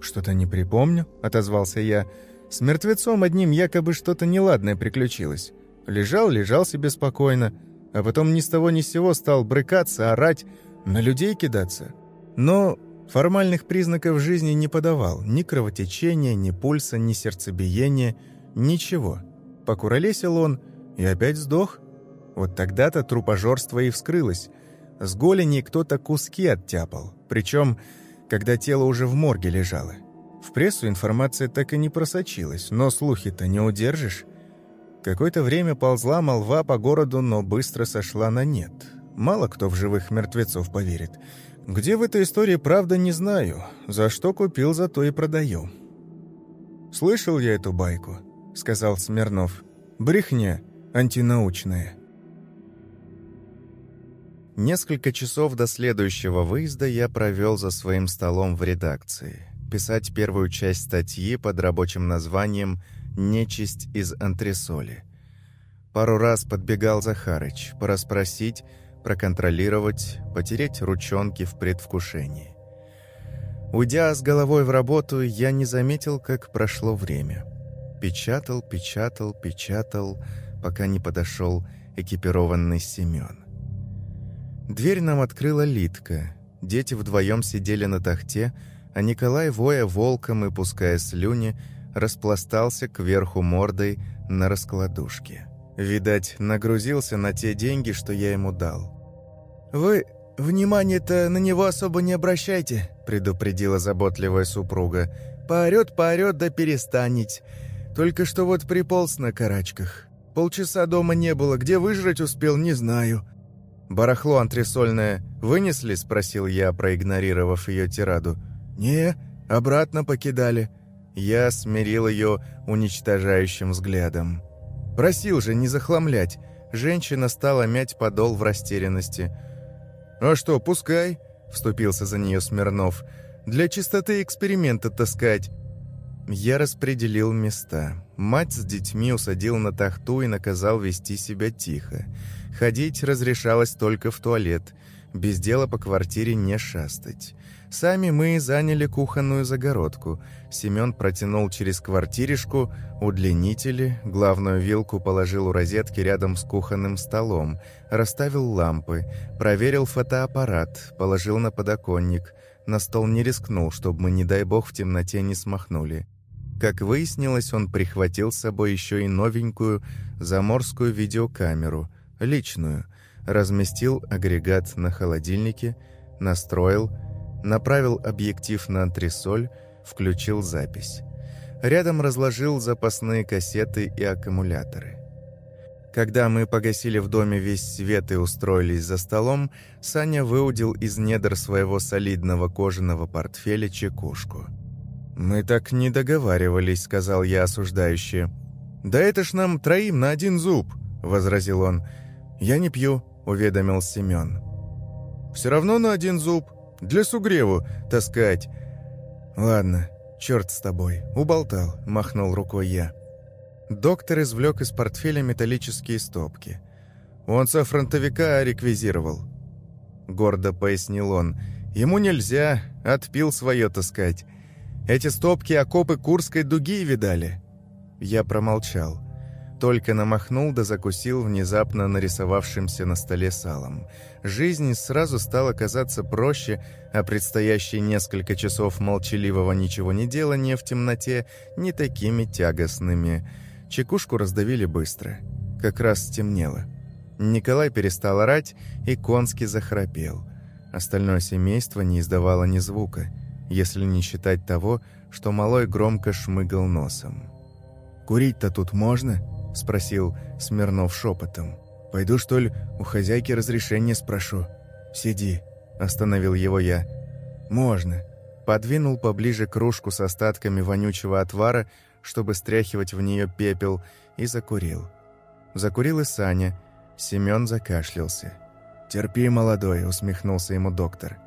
«Что-то не припомню», — отозвался я. «С мертвецом одним якобы что-то неладное приключилось. Лежал, лежал себе спокойно, а потом ни с того ни с сего стал брыкаться, орать, на людей кидаться. Но формальных признаков жизни не подавал. Ни кровотечения, ни пульса, ни сердцебиения, ничего. Покуролесил он и опять сдох. Вот тогда-то трупожорство и вскрылось. С голени кто-то куски оттяпал. Причем, когда тело уже в морге лежало. В прессу информация так и не просочилась, но слухи-то не удержишь. Какое-то время ползла молва по городу, но быстро сошла на нет. Мало кто в живых мертвецов поверит. Где в этой истории правда, не знаю. За что купил, за то и продаю. «Слышал я эту байку», — сказал Смирнов. «Брехня антинаучная». Несколько часов до следующего выезда я провел за своим столом в редакции. Писать первую часть статьи под рабочим названием «Нечисть из антресоли». Пару раз подбегал Захарыч, порасспросить, проконтролировать, потереть ручонки в предвкушении. Уйдя с головой в работу, я не заметил, как прошло время. Печатал, печатал, печатал, пока не подошел экипированный Семен. Дверь нам открыла Литка. Дети вдвоем сидели на тахте, а Николай, воя волком и пуская слюни, распластался кверху мордой на раскладушке. Видать, нагрузился на те деньги, что я ему дал. «Вы внимание-то на него особо не обращайте», — предупредила заботливая супруга. «Поорет, поорет, да перестанет. Только что вот приполз на карачках. Полчаса дома не было, где выжрать успел, не знаю». «Барахло антресольное вынесли?» — спросил я, проигнорировав ее тираду. «Не, обратно покидали». Я смирил ее уничтожающим взглядом. Просил же не захламлять. Женщина стала мять подол в растерянности. «А что, пускай», — вступился за нее Смирнов. «Для чистоты эксперимента таскать». Я распределил места. Мать с детьми усадил на тахту и наказал вести себя тихо. Ходить разрешалось только в туалет. Без дела по квартире не шастать. Сами мы заняли кухонную загородку. Семен протянул через квартиришку удлинители, главную вилку положил у розетки рядом с кухонным столом, расставил лампы, проверил фотоаппарат, положил на подоконник. На стол не рискнул, чтобы мы, не дай бог, в темноте не смахнули. Как выяснилось, он прихватил с собой еще и новенькую заморскую видеокамеру, личную, разместил агрегат на холодильнике, настроил, направил объектив на антресоль, включил запись. Рядом разложил запасные кассеты и аккумуляторы. Когда мы погасили в доме весь свет и устроились за столом, Саня выудил из недр своего солидного кожаного портфеля чекушку. «Мы так не договаривались», — сказал я осуждающе. «Да это ж нам троим на один зуб», — возразил он. «Я не пью», — уведомил Семен. «Все равно на один зуб», для сугреву таскать». «Ладно, черт с тобой, уболтал», — махнул рукой я. Доктор извлек из портфеля металлические стопки. «Он со фронтовика реквизировал», — гордо пояснил он. «Ему нельзя, отпил свое таскать. Эти стопки окопы Курской дуги видали». Я промолчал. Только намахнул да закусил внезапно нарисовавшимся на столе салом. Жизнь сразу стала казаться проще, а предстоящие несколько часов молчаливого ничего не делания в темноте не такими тягостными. Чекушку раздавили быстро. Как раз стемнело. Николай перестал орать, и Конский захрапел. Остальное семейство не издавало ни звука, если не считать того, что малой громко шмыгал носом. «Курить-то тут можно?» — спросил Смирнов шепотом. «Пойду, что ли, у хозяйки разрешение спрошу?» «Сиди», — остановил его я. «Можно». Подвинул поближе кружку с остатками вонючего отвара, чтобы стряхивать в нее пепел, и закурил. Закурил и Саня. Семен закашлялся. «Терпи, молодой», — усмехнулся ему доктор.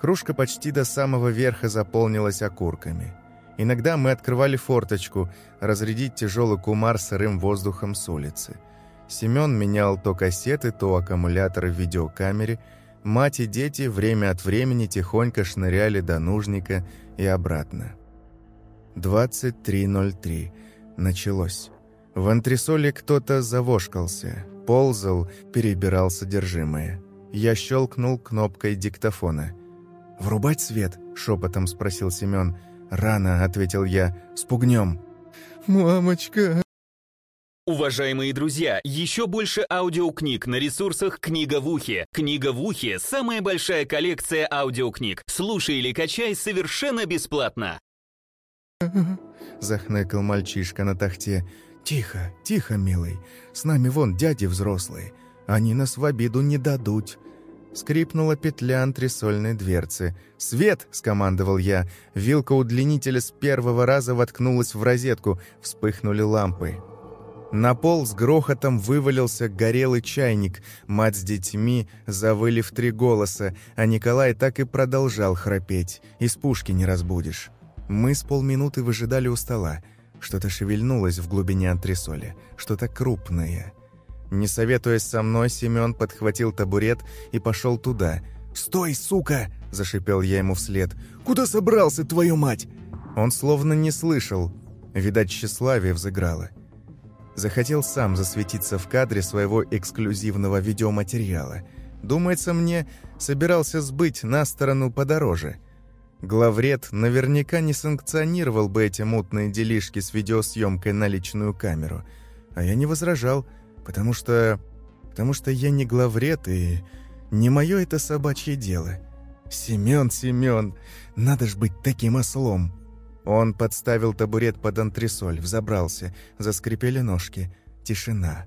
Кружка почти до самого верха заполнилась окурками. Иногда мы открывали форточку, разрядить тяжелый кумар сырым воздухом с улицы. Семен менял то кассеты, то аккумуляторы в видеокамере. Мать и дети время от времени тихонько шныряли до нужника и обратно. 23.03. Началось. В антресоле кто-то завошкался, ползал, перебирал содержимое. Я щелкнул кнопкой диктофона. «Врубать свет?» — шепотом спросил Семен. «Рано», — ответил я, — «спугнем».
«Мамочка!»
Уважаемые друзья, еще больше аудиокниг на ресурсах «Книга в ухе». «Книга в ухе» — самая большая коллекция аудиокниг. Слушай или качай совершенно бесплатно.
Захныкал мальчишка на тахте. «Тихо, тихо, милый. С нами вон дяди взрослые. Они нас в обиду не дадут. Скрипнула петля антресольной дверцы. «Свет!» — скомандовал я. Вилка удлинителя с первого раза воткнулась в розетку. Вспыхнули лампы. На пол с грохотом вывалился горелый чайник. Мать с детьми завыли в три голоса, а Николай так и продолжал храпеть. Из пушки не разбудишь. Мы с полминуты выжидали у стола. Что-то шевельнулось в глубине антресоли. Что-то крупное. Не советуясь со мной, Семен подхватил табурет и пошел туда. «Стой, сука!» – зашипел я ему вслед. «Куда собрался, твою мать?» Он словно не слышал. Видать, тщеславие взыграло. Захотел сам засветиться в кадре своего эксклюзивного видеоматериала. Думается мне, собирался сбыть на сторону подороже. Главред наверняка не санкционировал бы эти мутные делишки с видеосъемкой на личную камеру. А я не возражал – Потому что... Потому что я не главред, и не мое это собачье дело. Семен, Семен, надо ж быть таким ослом. Он подставил табурет под антресоль, взобрался, заскрипели ножки. Тишина.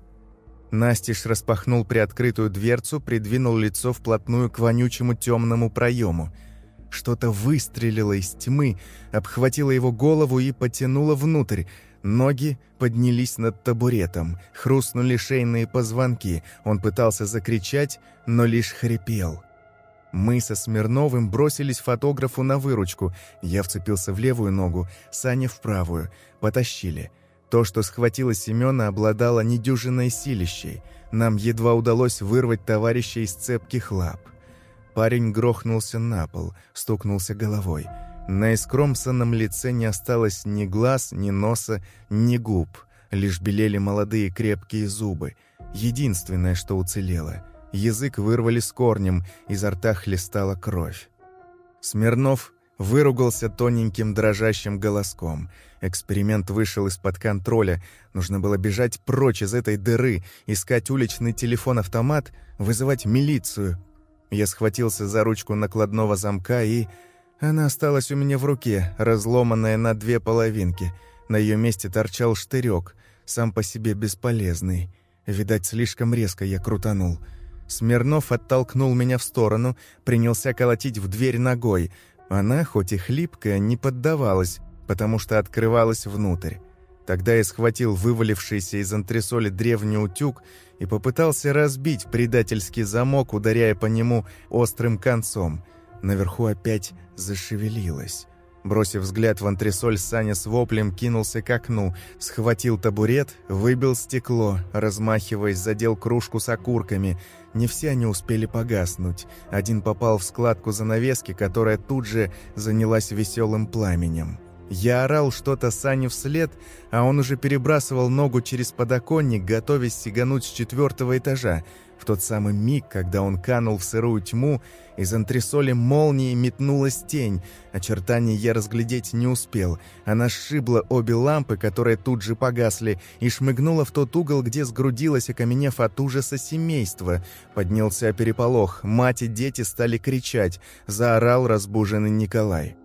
Настиж распахнул приоткрытую дверцу, придвинул лицо вплотную к вонючему темному проему. Что-то выстрелило из тьмы, обхватило его голову и потянуло внутрь. Ноги поднялись над табуретом, хрустнули шейные позвонки. Он пытался закричать, но лишь хрипел. Мы со Смирновым бросились фотографу на выручку. Я вцепился в левую ногу, Саня в правую. Потащили. То, что схватило Семена, обладало недюжиной силищей. Нам едва удалось вырвать товарища из цепких лап. Парень грохнулся на пол, стукнулся головой. На искромсанном лице не осталось ни глаз, ни носа, ни губ. Лишь белели молодые крепкие зубы. Единственное, что уцелело. Язык вырвали с корнем, изо рта хлестала кровь. Смирнов выругался тоненьким дрожащим голоском. Эксперимент вышел из-под контроля. Нужно было бежать прочь из этой дыры, искать уличный телефон-автомат, вызывать милицию. Я схватился за ручку накладного замка и она осталась у меня в руке, разломанная на две половинки. На ее месте торчал штырек, сам по себе бесполезный. Видать, слишком резко я крутанул. Смирнов оттолкнул меня в сторону, принялся колотить в дверь ногой. Она, хоть и хлипкая, не поддавалась, потому что открывалась внутрь. Тогда я схватил вывалившийся из антресоли древний утюг и попытался разбить предательский замок, ударяя по нему острым концом – Наверху опять зашевелилось. Бросив взгляд в антресоль, Саня с воплем кинулся к окну, схватил табурет, выбил стекло, размахиваясь, задел кружку с окурками. Не все они успели погаснуть. Один попал в складку занавески, которая тут же занялась веселым пламенем. Я орал что-то Сане вслед, а он уже перебрасывал ногу через подоконник, готовясь сигануть с четвертого этажа. В тот самый миг, когда он канул в сырую тьму, из антресоли молнии метнулась тень. Очертания я разглядеть не успел. Она сшибла обе лампы, которые тут же погасли, и шмыгнула в тот угол, где сгрудилось, окаменев от ужаса семейство. Поднялся переполох. Мать и дети стали кричать. Заорал разбуженный Николай.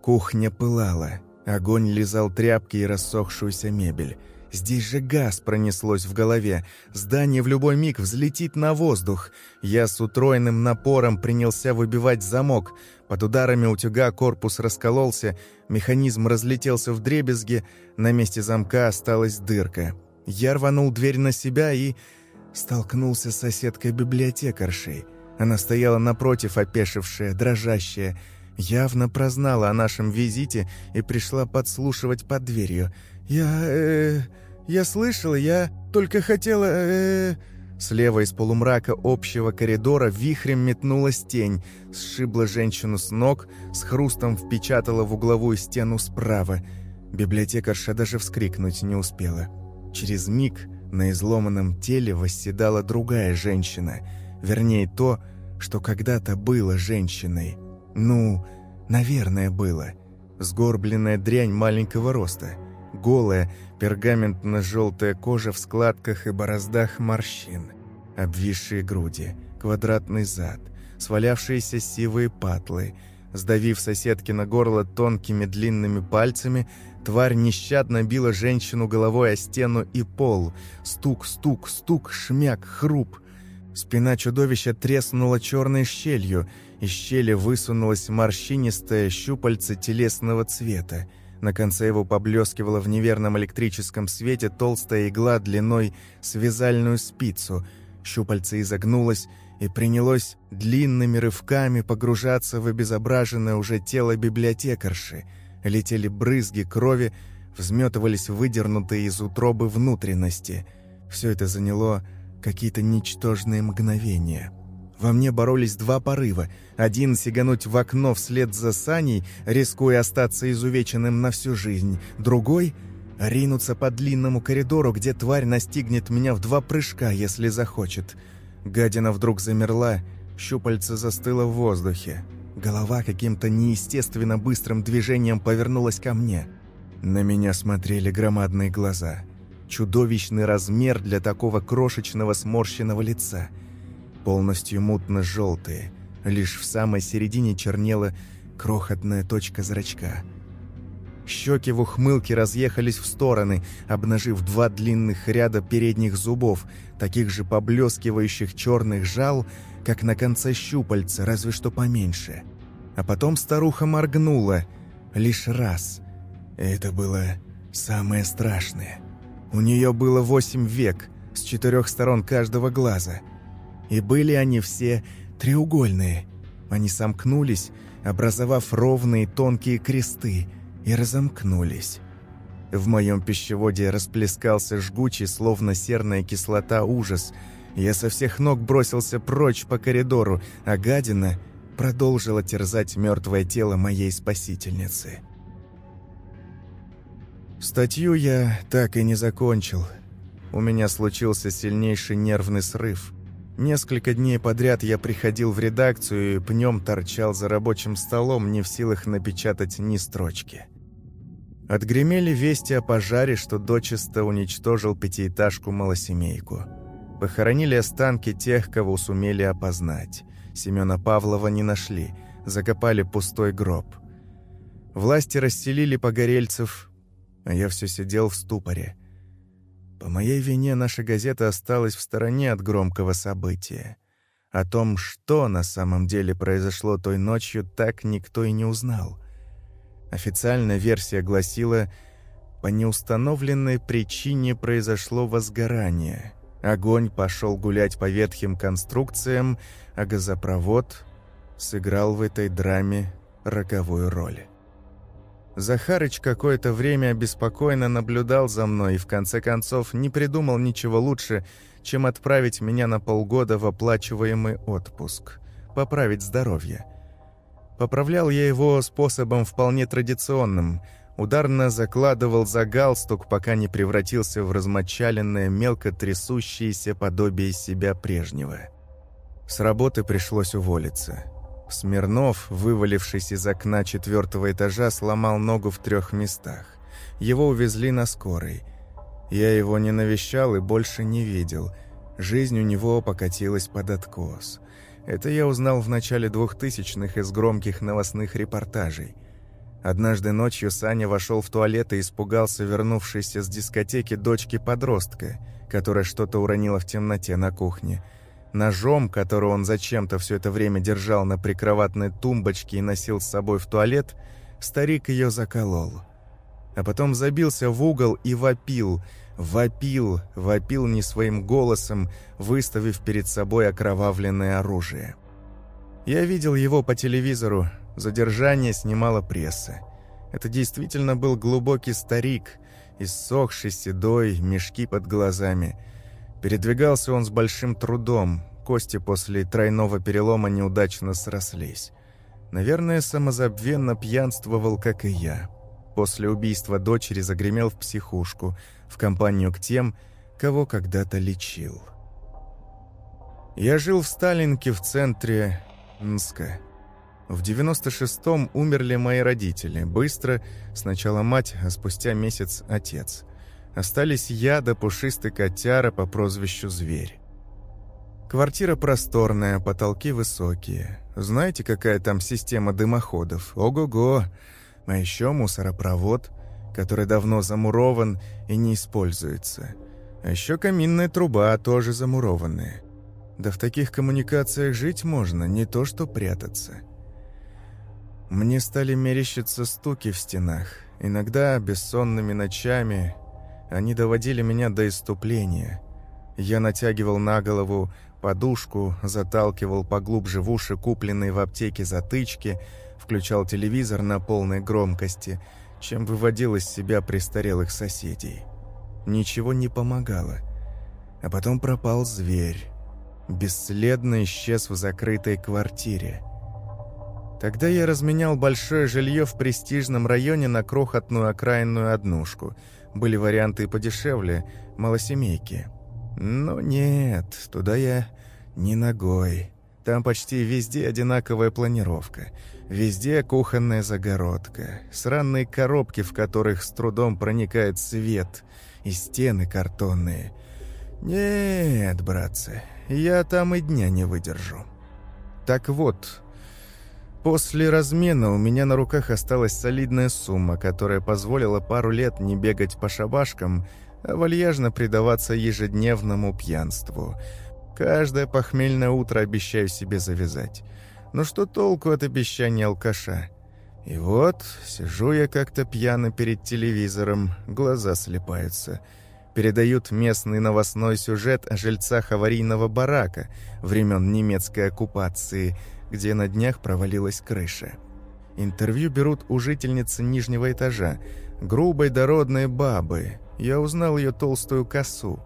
Кухня пылала. Огонь лизал тряпки и рассохшуюся мебель. Здесь же газ пронеслось в голове. Здание в любой миг взлетит на воздух. Я с утроенным напором принялся выбивать замок. Под ударами утюга корпус раскололся, механизм разлетелся в дребезги, на месте замка осталась дырка. Я рванул дверь на себя и столкнулся с соседкой библиотекаршей. Она стояла напротив, опешившая, дрожащая, явно прознала о нашем визите и пришла подслушивать под дверью. «Я... э... Я слышала, я только хотела... Э... Слева из полумрака общего коридора вихрем метнулась тень, сшибла женщину с ног, с хрустом впечатала в угловую стену справа. Библиотекарша даже вскрикнуть не успела. Через миг на изломанном теле восседала другая женщина. Вернее, то, что когда-то было женщиной. Ну, наверное, было. Сгорбленная дрянь маленького роста. Голая, пергаментно-желтая кожа в складках и бороздах морщин, обвисшие груди, квадратный зад, свалявшиеся сивые патлы. Сдавив соседки на горло тонкими длинными пальцами, тварь нещадно била женщину головой о стену и пол. Стук, стук, стук, шмяк, хруп. Спина чудовища треснула черной щелью, из щели высунулась морщинистая щупальце телесного цвета. На конце его поблескивала в неверном электрическом свете толстая игла длиной с вязальную спицу. Щупальце изогнулось и принялось длинными рывками погружаться в обезображенное уже тело библиотекарши. Летели брызги крови, взметывались выдернутые из утробы внутренности. Все это заняло какие-то ничтожные мгновения. Во мне боролись два порыва. Один — сигануть в окно вслед за Саней, рискуя остаться изувеченным на всю жизнь. Другой — ринуться по длинному коридору, где тварь настигнет меня в два прыжка, если захочет. Гадина вдруг замерла, щупальце застыло в воздухе. Голова каким-то неестественно быстрым движением повернулась ко мне. На меня смотрели громадные глаза. Чудовищный размер для такого крошечного сморщенного лица — полностью мутно-желтые. Лишь в самой середине чернела крохотная точка зрачка. Щеки в ухмылке разъехались в стороны, обнажив два длинных ряда передних зубов, таких же поблескивающих черных жал, как на конце щупальца, разве что поменьше. А потом старуха моргнула. Лишь раз. Это было самое страшное. У нее было восемь век, с четырех сторон каждого глаза — и были они все треугольные. Они сомкнулись, образовав ровные тонкие кресты, и разомкнулись. В моем пищеводе расплескался жгучий, словно серная кислота, ужас. Я со всех ног бросился прочь по коридору, а гадина продолжила терзать мертвое тело моей спасительницы. Статью я так и не закончил. У меня случился сильнейший нервный срыв. Несколько дней подряд я приходил в редакцию и пнем торчал за рабочим столом, не в силах напечатать ни строчки. Отгремели вести о пожаре, что дочисто уничтожил пятиэтажку-малосемейку. Похоронили останки тех, кого сумели опознать. Семена Павлова не нашли, закопали пустой гроб. Власти расселили погорельцев, а я все сидел в ступоре – по моей вине наша газета осталась в стороне от громкого события. О том, что на самом деле произошло той ночью, так никто и не узнал. Официальная версия гласила, по неустановленной причине произошло возгорание. Огонь пошел гулять по ветхим конструкциям, а газопровод сыграл в этой драме роковую роль. Захарыч какое-то время беспокойно наблюдал за мной и в конце концов не придумал ничего лучше, чем отправить меня на полгода в оплачиваемый отпуск, поправить здоровье. Поправлял я его способом вполне традиционным – ударно закладывал за галстук, пока не превратился в размочаленное, мелко трясущееся подобие себя прежнего. С работы пришлось уволиться. Смирнов, вывалившись из окна четвертого этажа, сломал ногу в трех местах. Его увезли на скорой. Я его не навещал и больше не видел. Жизнь у него покатилась под откос. Это я узнал в начале двухтысячных из громких новостных репортажей. Однажды ночью Саня вошел в туалет и испугался вернувшейся с дискотеки дочки-подростка, которая что-то уронила в темноте на кухне. Ножом, который он зачем-то все это время держал на прикроватной тумбочке и носил с собой в туалет, старик ее заколол. А потом забился в угол и вопил, вопил, вопил не своим голосом, выставив перед собой окровавленное оружие. Я видел его по телевизору, Задержание снимала пресса. Это действительно был глубокий старик, иссохший, седой, мешки под глазами. Передвигался он с большим трудом, кости после тройного перелома неудачно срослись. Наверное, самозабвенно пьянствовал, как и я. После убийства дочери загремел в психушку, в компанию к тем, кого когда-то лечил. Я жил в Сталинке в центре Нска. В 96-м умерли мои родители. Быстро, сначала мать, а спустя месяц отец. Остались я да пушистый котяра по прозвищу Зверь. Квартира просторная, потолки высокие. Знаете, какая там система дымоходов? Ого-го! А еще мусоропровод, который давно замурован и не используется. А еще каминная труба, тоже замурованная. Да в таких коммуникациях жить можно, не то что прятаться. Мне стали мерещиться стуки в стенах. Иногда бессонными ночами они доводили меня до иступления. Я натягивал на голову подушку, заталкивал поглубже в уши купленные в аптеке затычки, включал телевизор на полной громкости, чем выводил из себя престарелых соседей. Ничего не помогало. А потом пропал зверь. Бесследно исчез в закрытой квартире. Тогда я разменял большое жилье в престижном районе на крохотную окраинную однушку. Были варианты подешевле, малосемейки. Но нет, туда я не ногой. Там почти везде одинаковая планировка. Везде кухонная загородка. Сранные коробки, в которых с трудом проникает свет. И стены картонные. Нет, братцы, я там и дня не выдержу. Так вот, После размена у меня на руках осталась солидная сумма, которая позволила пару лет не бегать по шабашкам, а вальяжно предаваться ежедневному пьянству. Каждое похмельное утро обещаю себе завязать. Но что толку от обещания алкаша? И вот, сижу я как-то пьяно перед телевизором, глаза слепаются. Передают местный новостной сюжет о жильцах аварийного барака времен немецкой оккупации – где на днях провалилась крыша. Интервью берут у жительницы нижнего этажа, грубой дородной бабы. Я узнал ее толстую косу.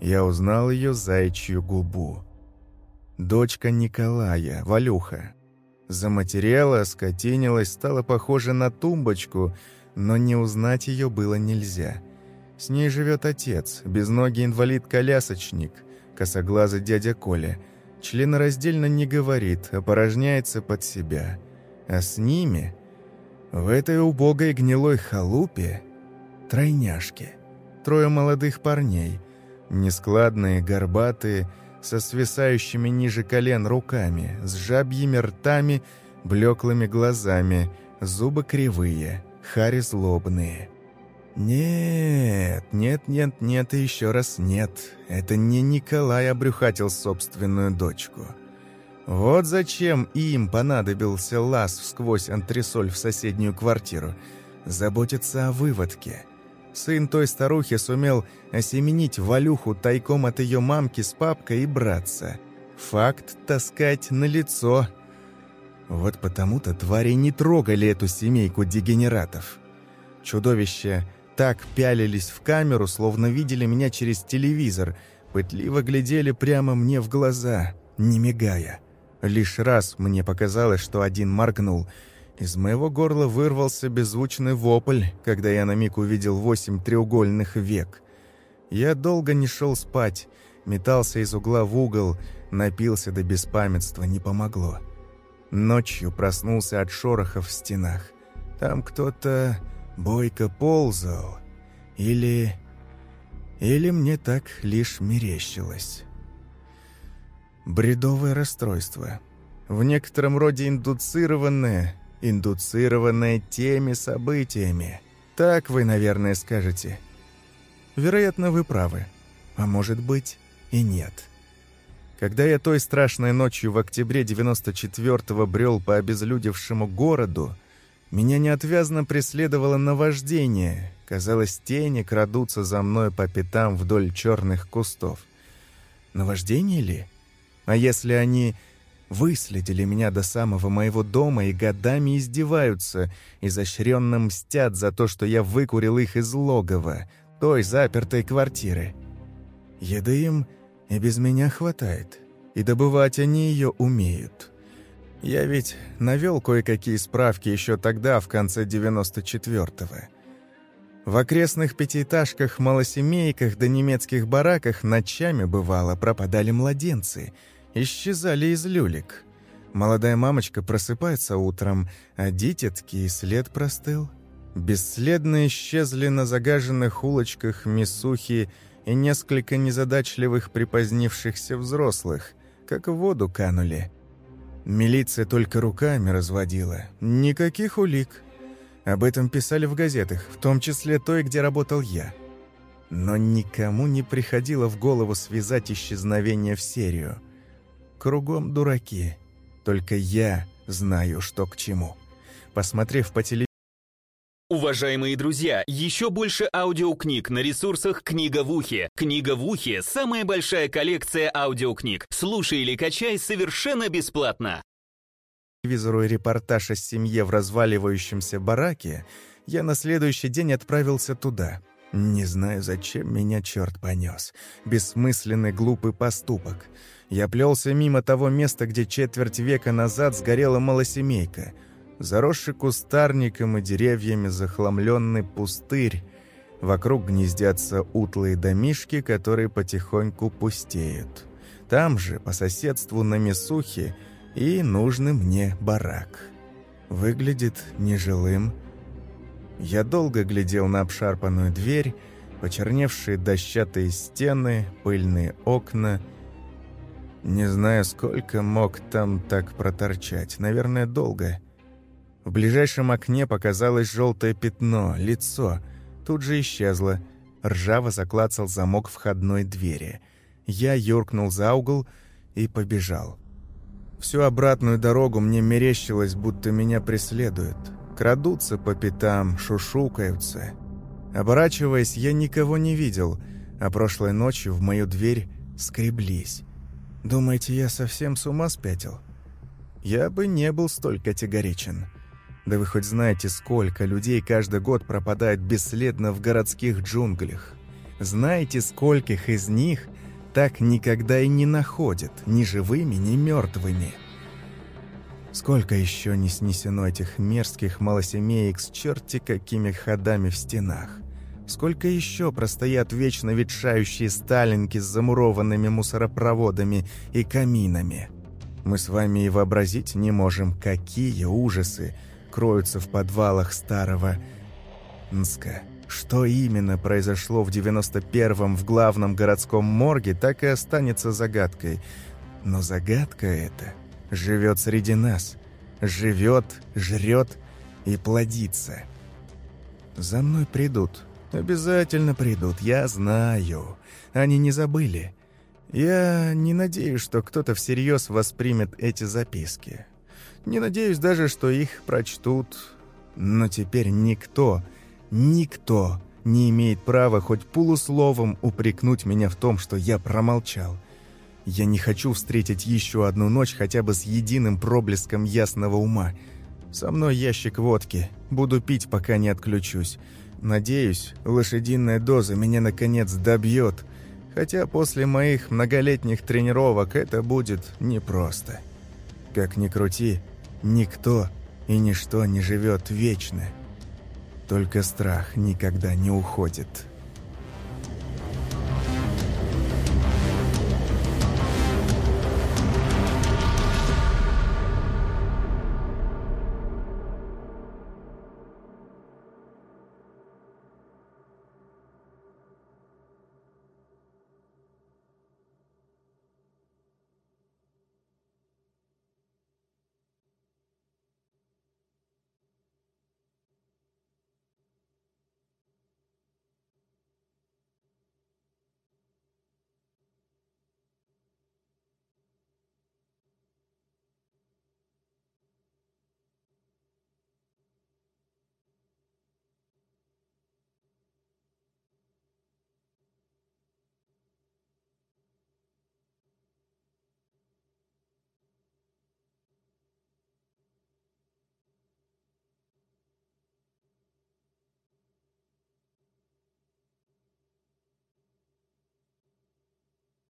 Я узнал ее зайчью губу. Дочка Николая, Валюха. Заматерела, скотинилась, стала похожа на тумбочку, но не узнать ее было нельзя. С ней живет отец, безногий инвалид-колясочник, косоглазый дядя Коля – членораздельно не говорит, опорожняется под себя. А с ними, в этой убогой гнилой халупе, тройняшки. Трое молодых парней, нескладные, горбатые, со свисающими ниже колен руками, с жабьими ртами, блеклыми глазами, зубы кривые, хари злобные. «Нет, нет, нет, нет и еще раз нет. Это не Николай обрюхатил собственную дочку. Вот зачем им понадобился лаз сквозь антресоль в соседнюю квартиру. Заботиться о выводке. Сын той старухи сумел осеменить Валюху тайком от ее мамки с папкой и братца. Факт таскать на лицо. Вот потому-то твари не трогали эту семейку дегенератов. Чудовища так пялились в камеру, словно видели меня через телевизор, пытливо глядели прямо мне в глаза, не мигая. Лишь раз мне показалось, что один моргнул. Из моего горла вырвался беззвучный вопль, когда я на миг увидел восемь треугольных век. Я долго не шел спать, метался из угла в угол, напился до беспамятства, не помогло. Ночью проснулся от шорохов в стенах. Там кто-то бойко ползал. Или... Или мне так лишь мерещилось. Бредовое расстройство. В некотором роде индуцированное, индуцированное теми событиями. Так вы, наверное, скажете. Вероятно, вы правы. А может быть и нет. Когда я той страшной ночью в октябре 94-го брел по обезлюдевшему городу, меня неотвязно преследовало наваждение. Казалось, тени крадутся за мной по пятам вдоль черных кустов. Наваждение ли? А если они выследили меня до самого моего дома и годами издеваются, изощренно мстят за то, что я выкурил их из логова, той запертой квартиры? Еды им и без меня хватает, и добывать они ее умеют. Я ведь навел кое-какие справки еще тогда, в конце 94-го. В окрестных пятиэтажках-малосемейках да немецких бараках ночами, бывало, пропадали младенцы, исчезали из люлек. Молодая мамочка просыпается утром, а дитятки и след простыл. Бесследно исчезли на загаженных улочках мисухи и несколько незадачливых припозднившихся взрослых, как в воду канули – Милиция только руками разводила. Никаких улик. Об этом писали в газетах, в том числе той, где работал я. Но никому не приходило в голову связать исчезновение в серию. Кругом дураки. Только я знаю, что к чему. Посмотрев по телевизору,
Уважаемые друзья, еще больше аудиокниг на ресурсах «Книга в ухе». «Книга в ухе» — самая большая коллекция аудиокниг. Слушай или качай совершенно бесплатно.
телевизору и репортаж о семье в разваливающемся бараке, я на следующий день отправился туда. Не знаю, зачем меня черт понес. Бессмысленный глупый поступок. Я плелся мимо того места, где четверть века назад сгорела малосемейка — Заросший кустарником и деревьями захламленный пустырь. Вокруг гнездятся утлые домишки, которые потихоньку пустеют. Там же, по соседству на Месухе, и нужный мне барак. Выглядит нежилым. Я долго глядел на обшарпанную дверь, почерневшие дощатые стены, пыльные окна. Не знаю, сколько мог там так проторчать. Наверное, долго. В ближайшем окне показалось желтое пятно, лицо. Тут же исчезло. Ржаво заклацал замок входной двери. Я юркнул за угол и побежал. Всю обратную дорогу мне мерещилось, будто меня преследуют. Крадутся по пятам, шушукаются. Оборачиваясь, я никого не видел, а прошлой ночью в мою дверь скреблись. Думаете, я совсем с ума спятил? Я бы не был столь категоричен. Да вы хоть знаете, сколько людей каждый год пропадает бесследно в городских джунглях? Знаете, скольких из них так никогда и не находят, ни живыми, ни мертвыми? Сколько еще не снесено этих мерзких малосемеек с черти какими ходами в стенах? Сколько еще простоят вечно ветшающие сталинки с замурованными мусоропроводами и каминами? Мы с вами и вообразить не можем, какие ужасы кроются в подвалах старого Нска. Что именно произошло в 91-м в главном городском морге, так и останется загадкой. Но загадка эта живет среди нас. Живет, жрет и плодится. За мной придут. Обязательно придут, я знаю. Они не забыли. Я не надеюсь, что кто-то всерьез воспримет эти записки. Не надеюсь даже, что их прочтут. Но теперь никто, никто не имеет права хоть полусловом упрекнуть меня в том, что я промолчал. Я не хочу встретить еще одну ночь хотя бы с единым проблеском ясного ума. Со мной ящик водки. Буду пить, пока не отключусь. Надеюсь, лошадиная доза меня наконец добьет. Хотя после моих многолетних тренировок это будет непросто. Как ни крути, никто и ничто не живет вечно. Только страх никогда не уходит».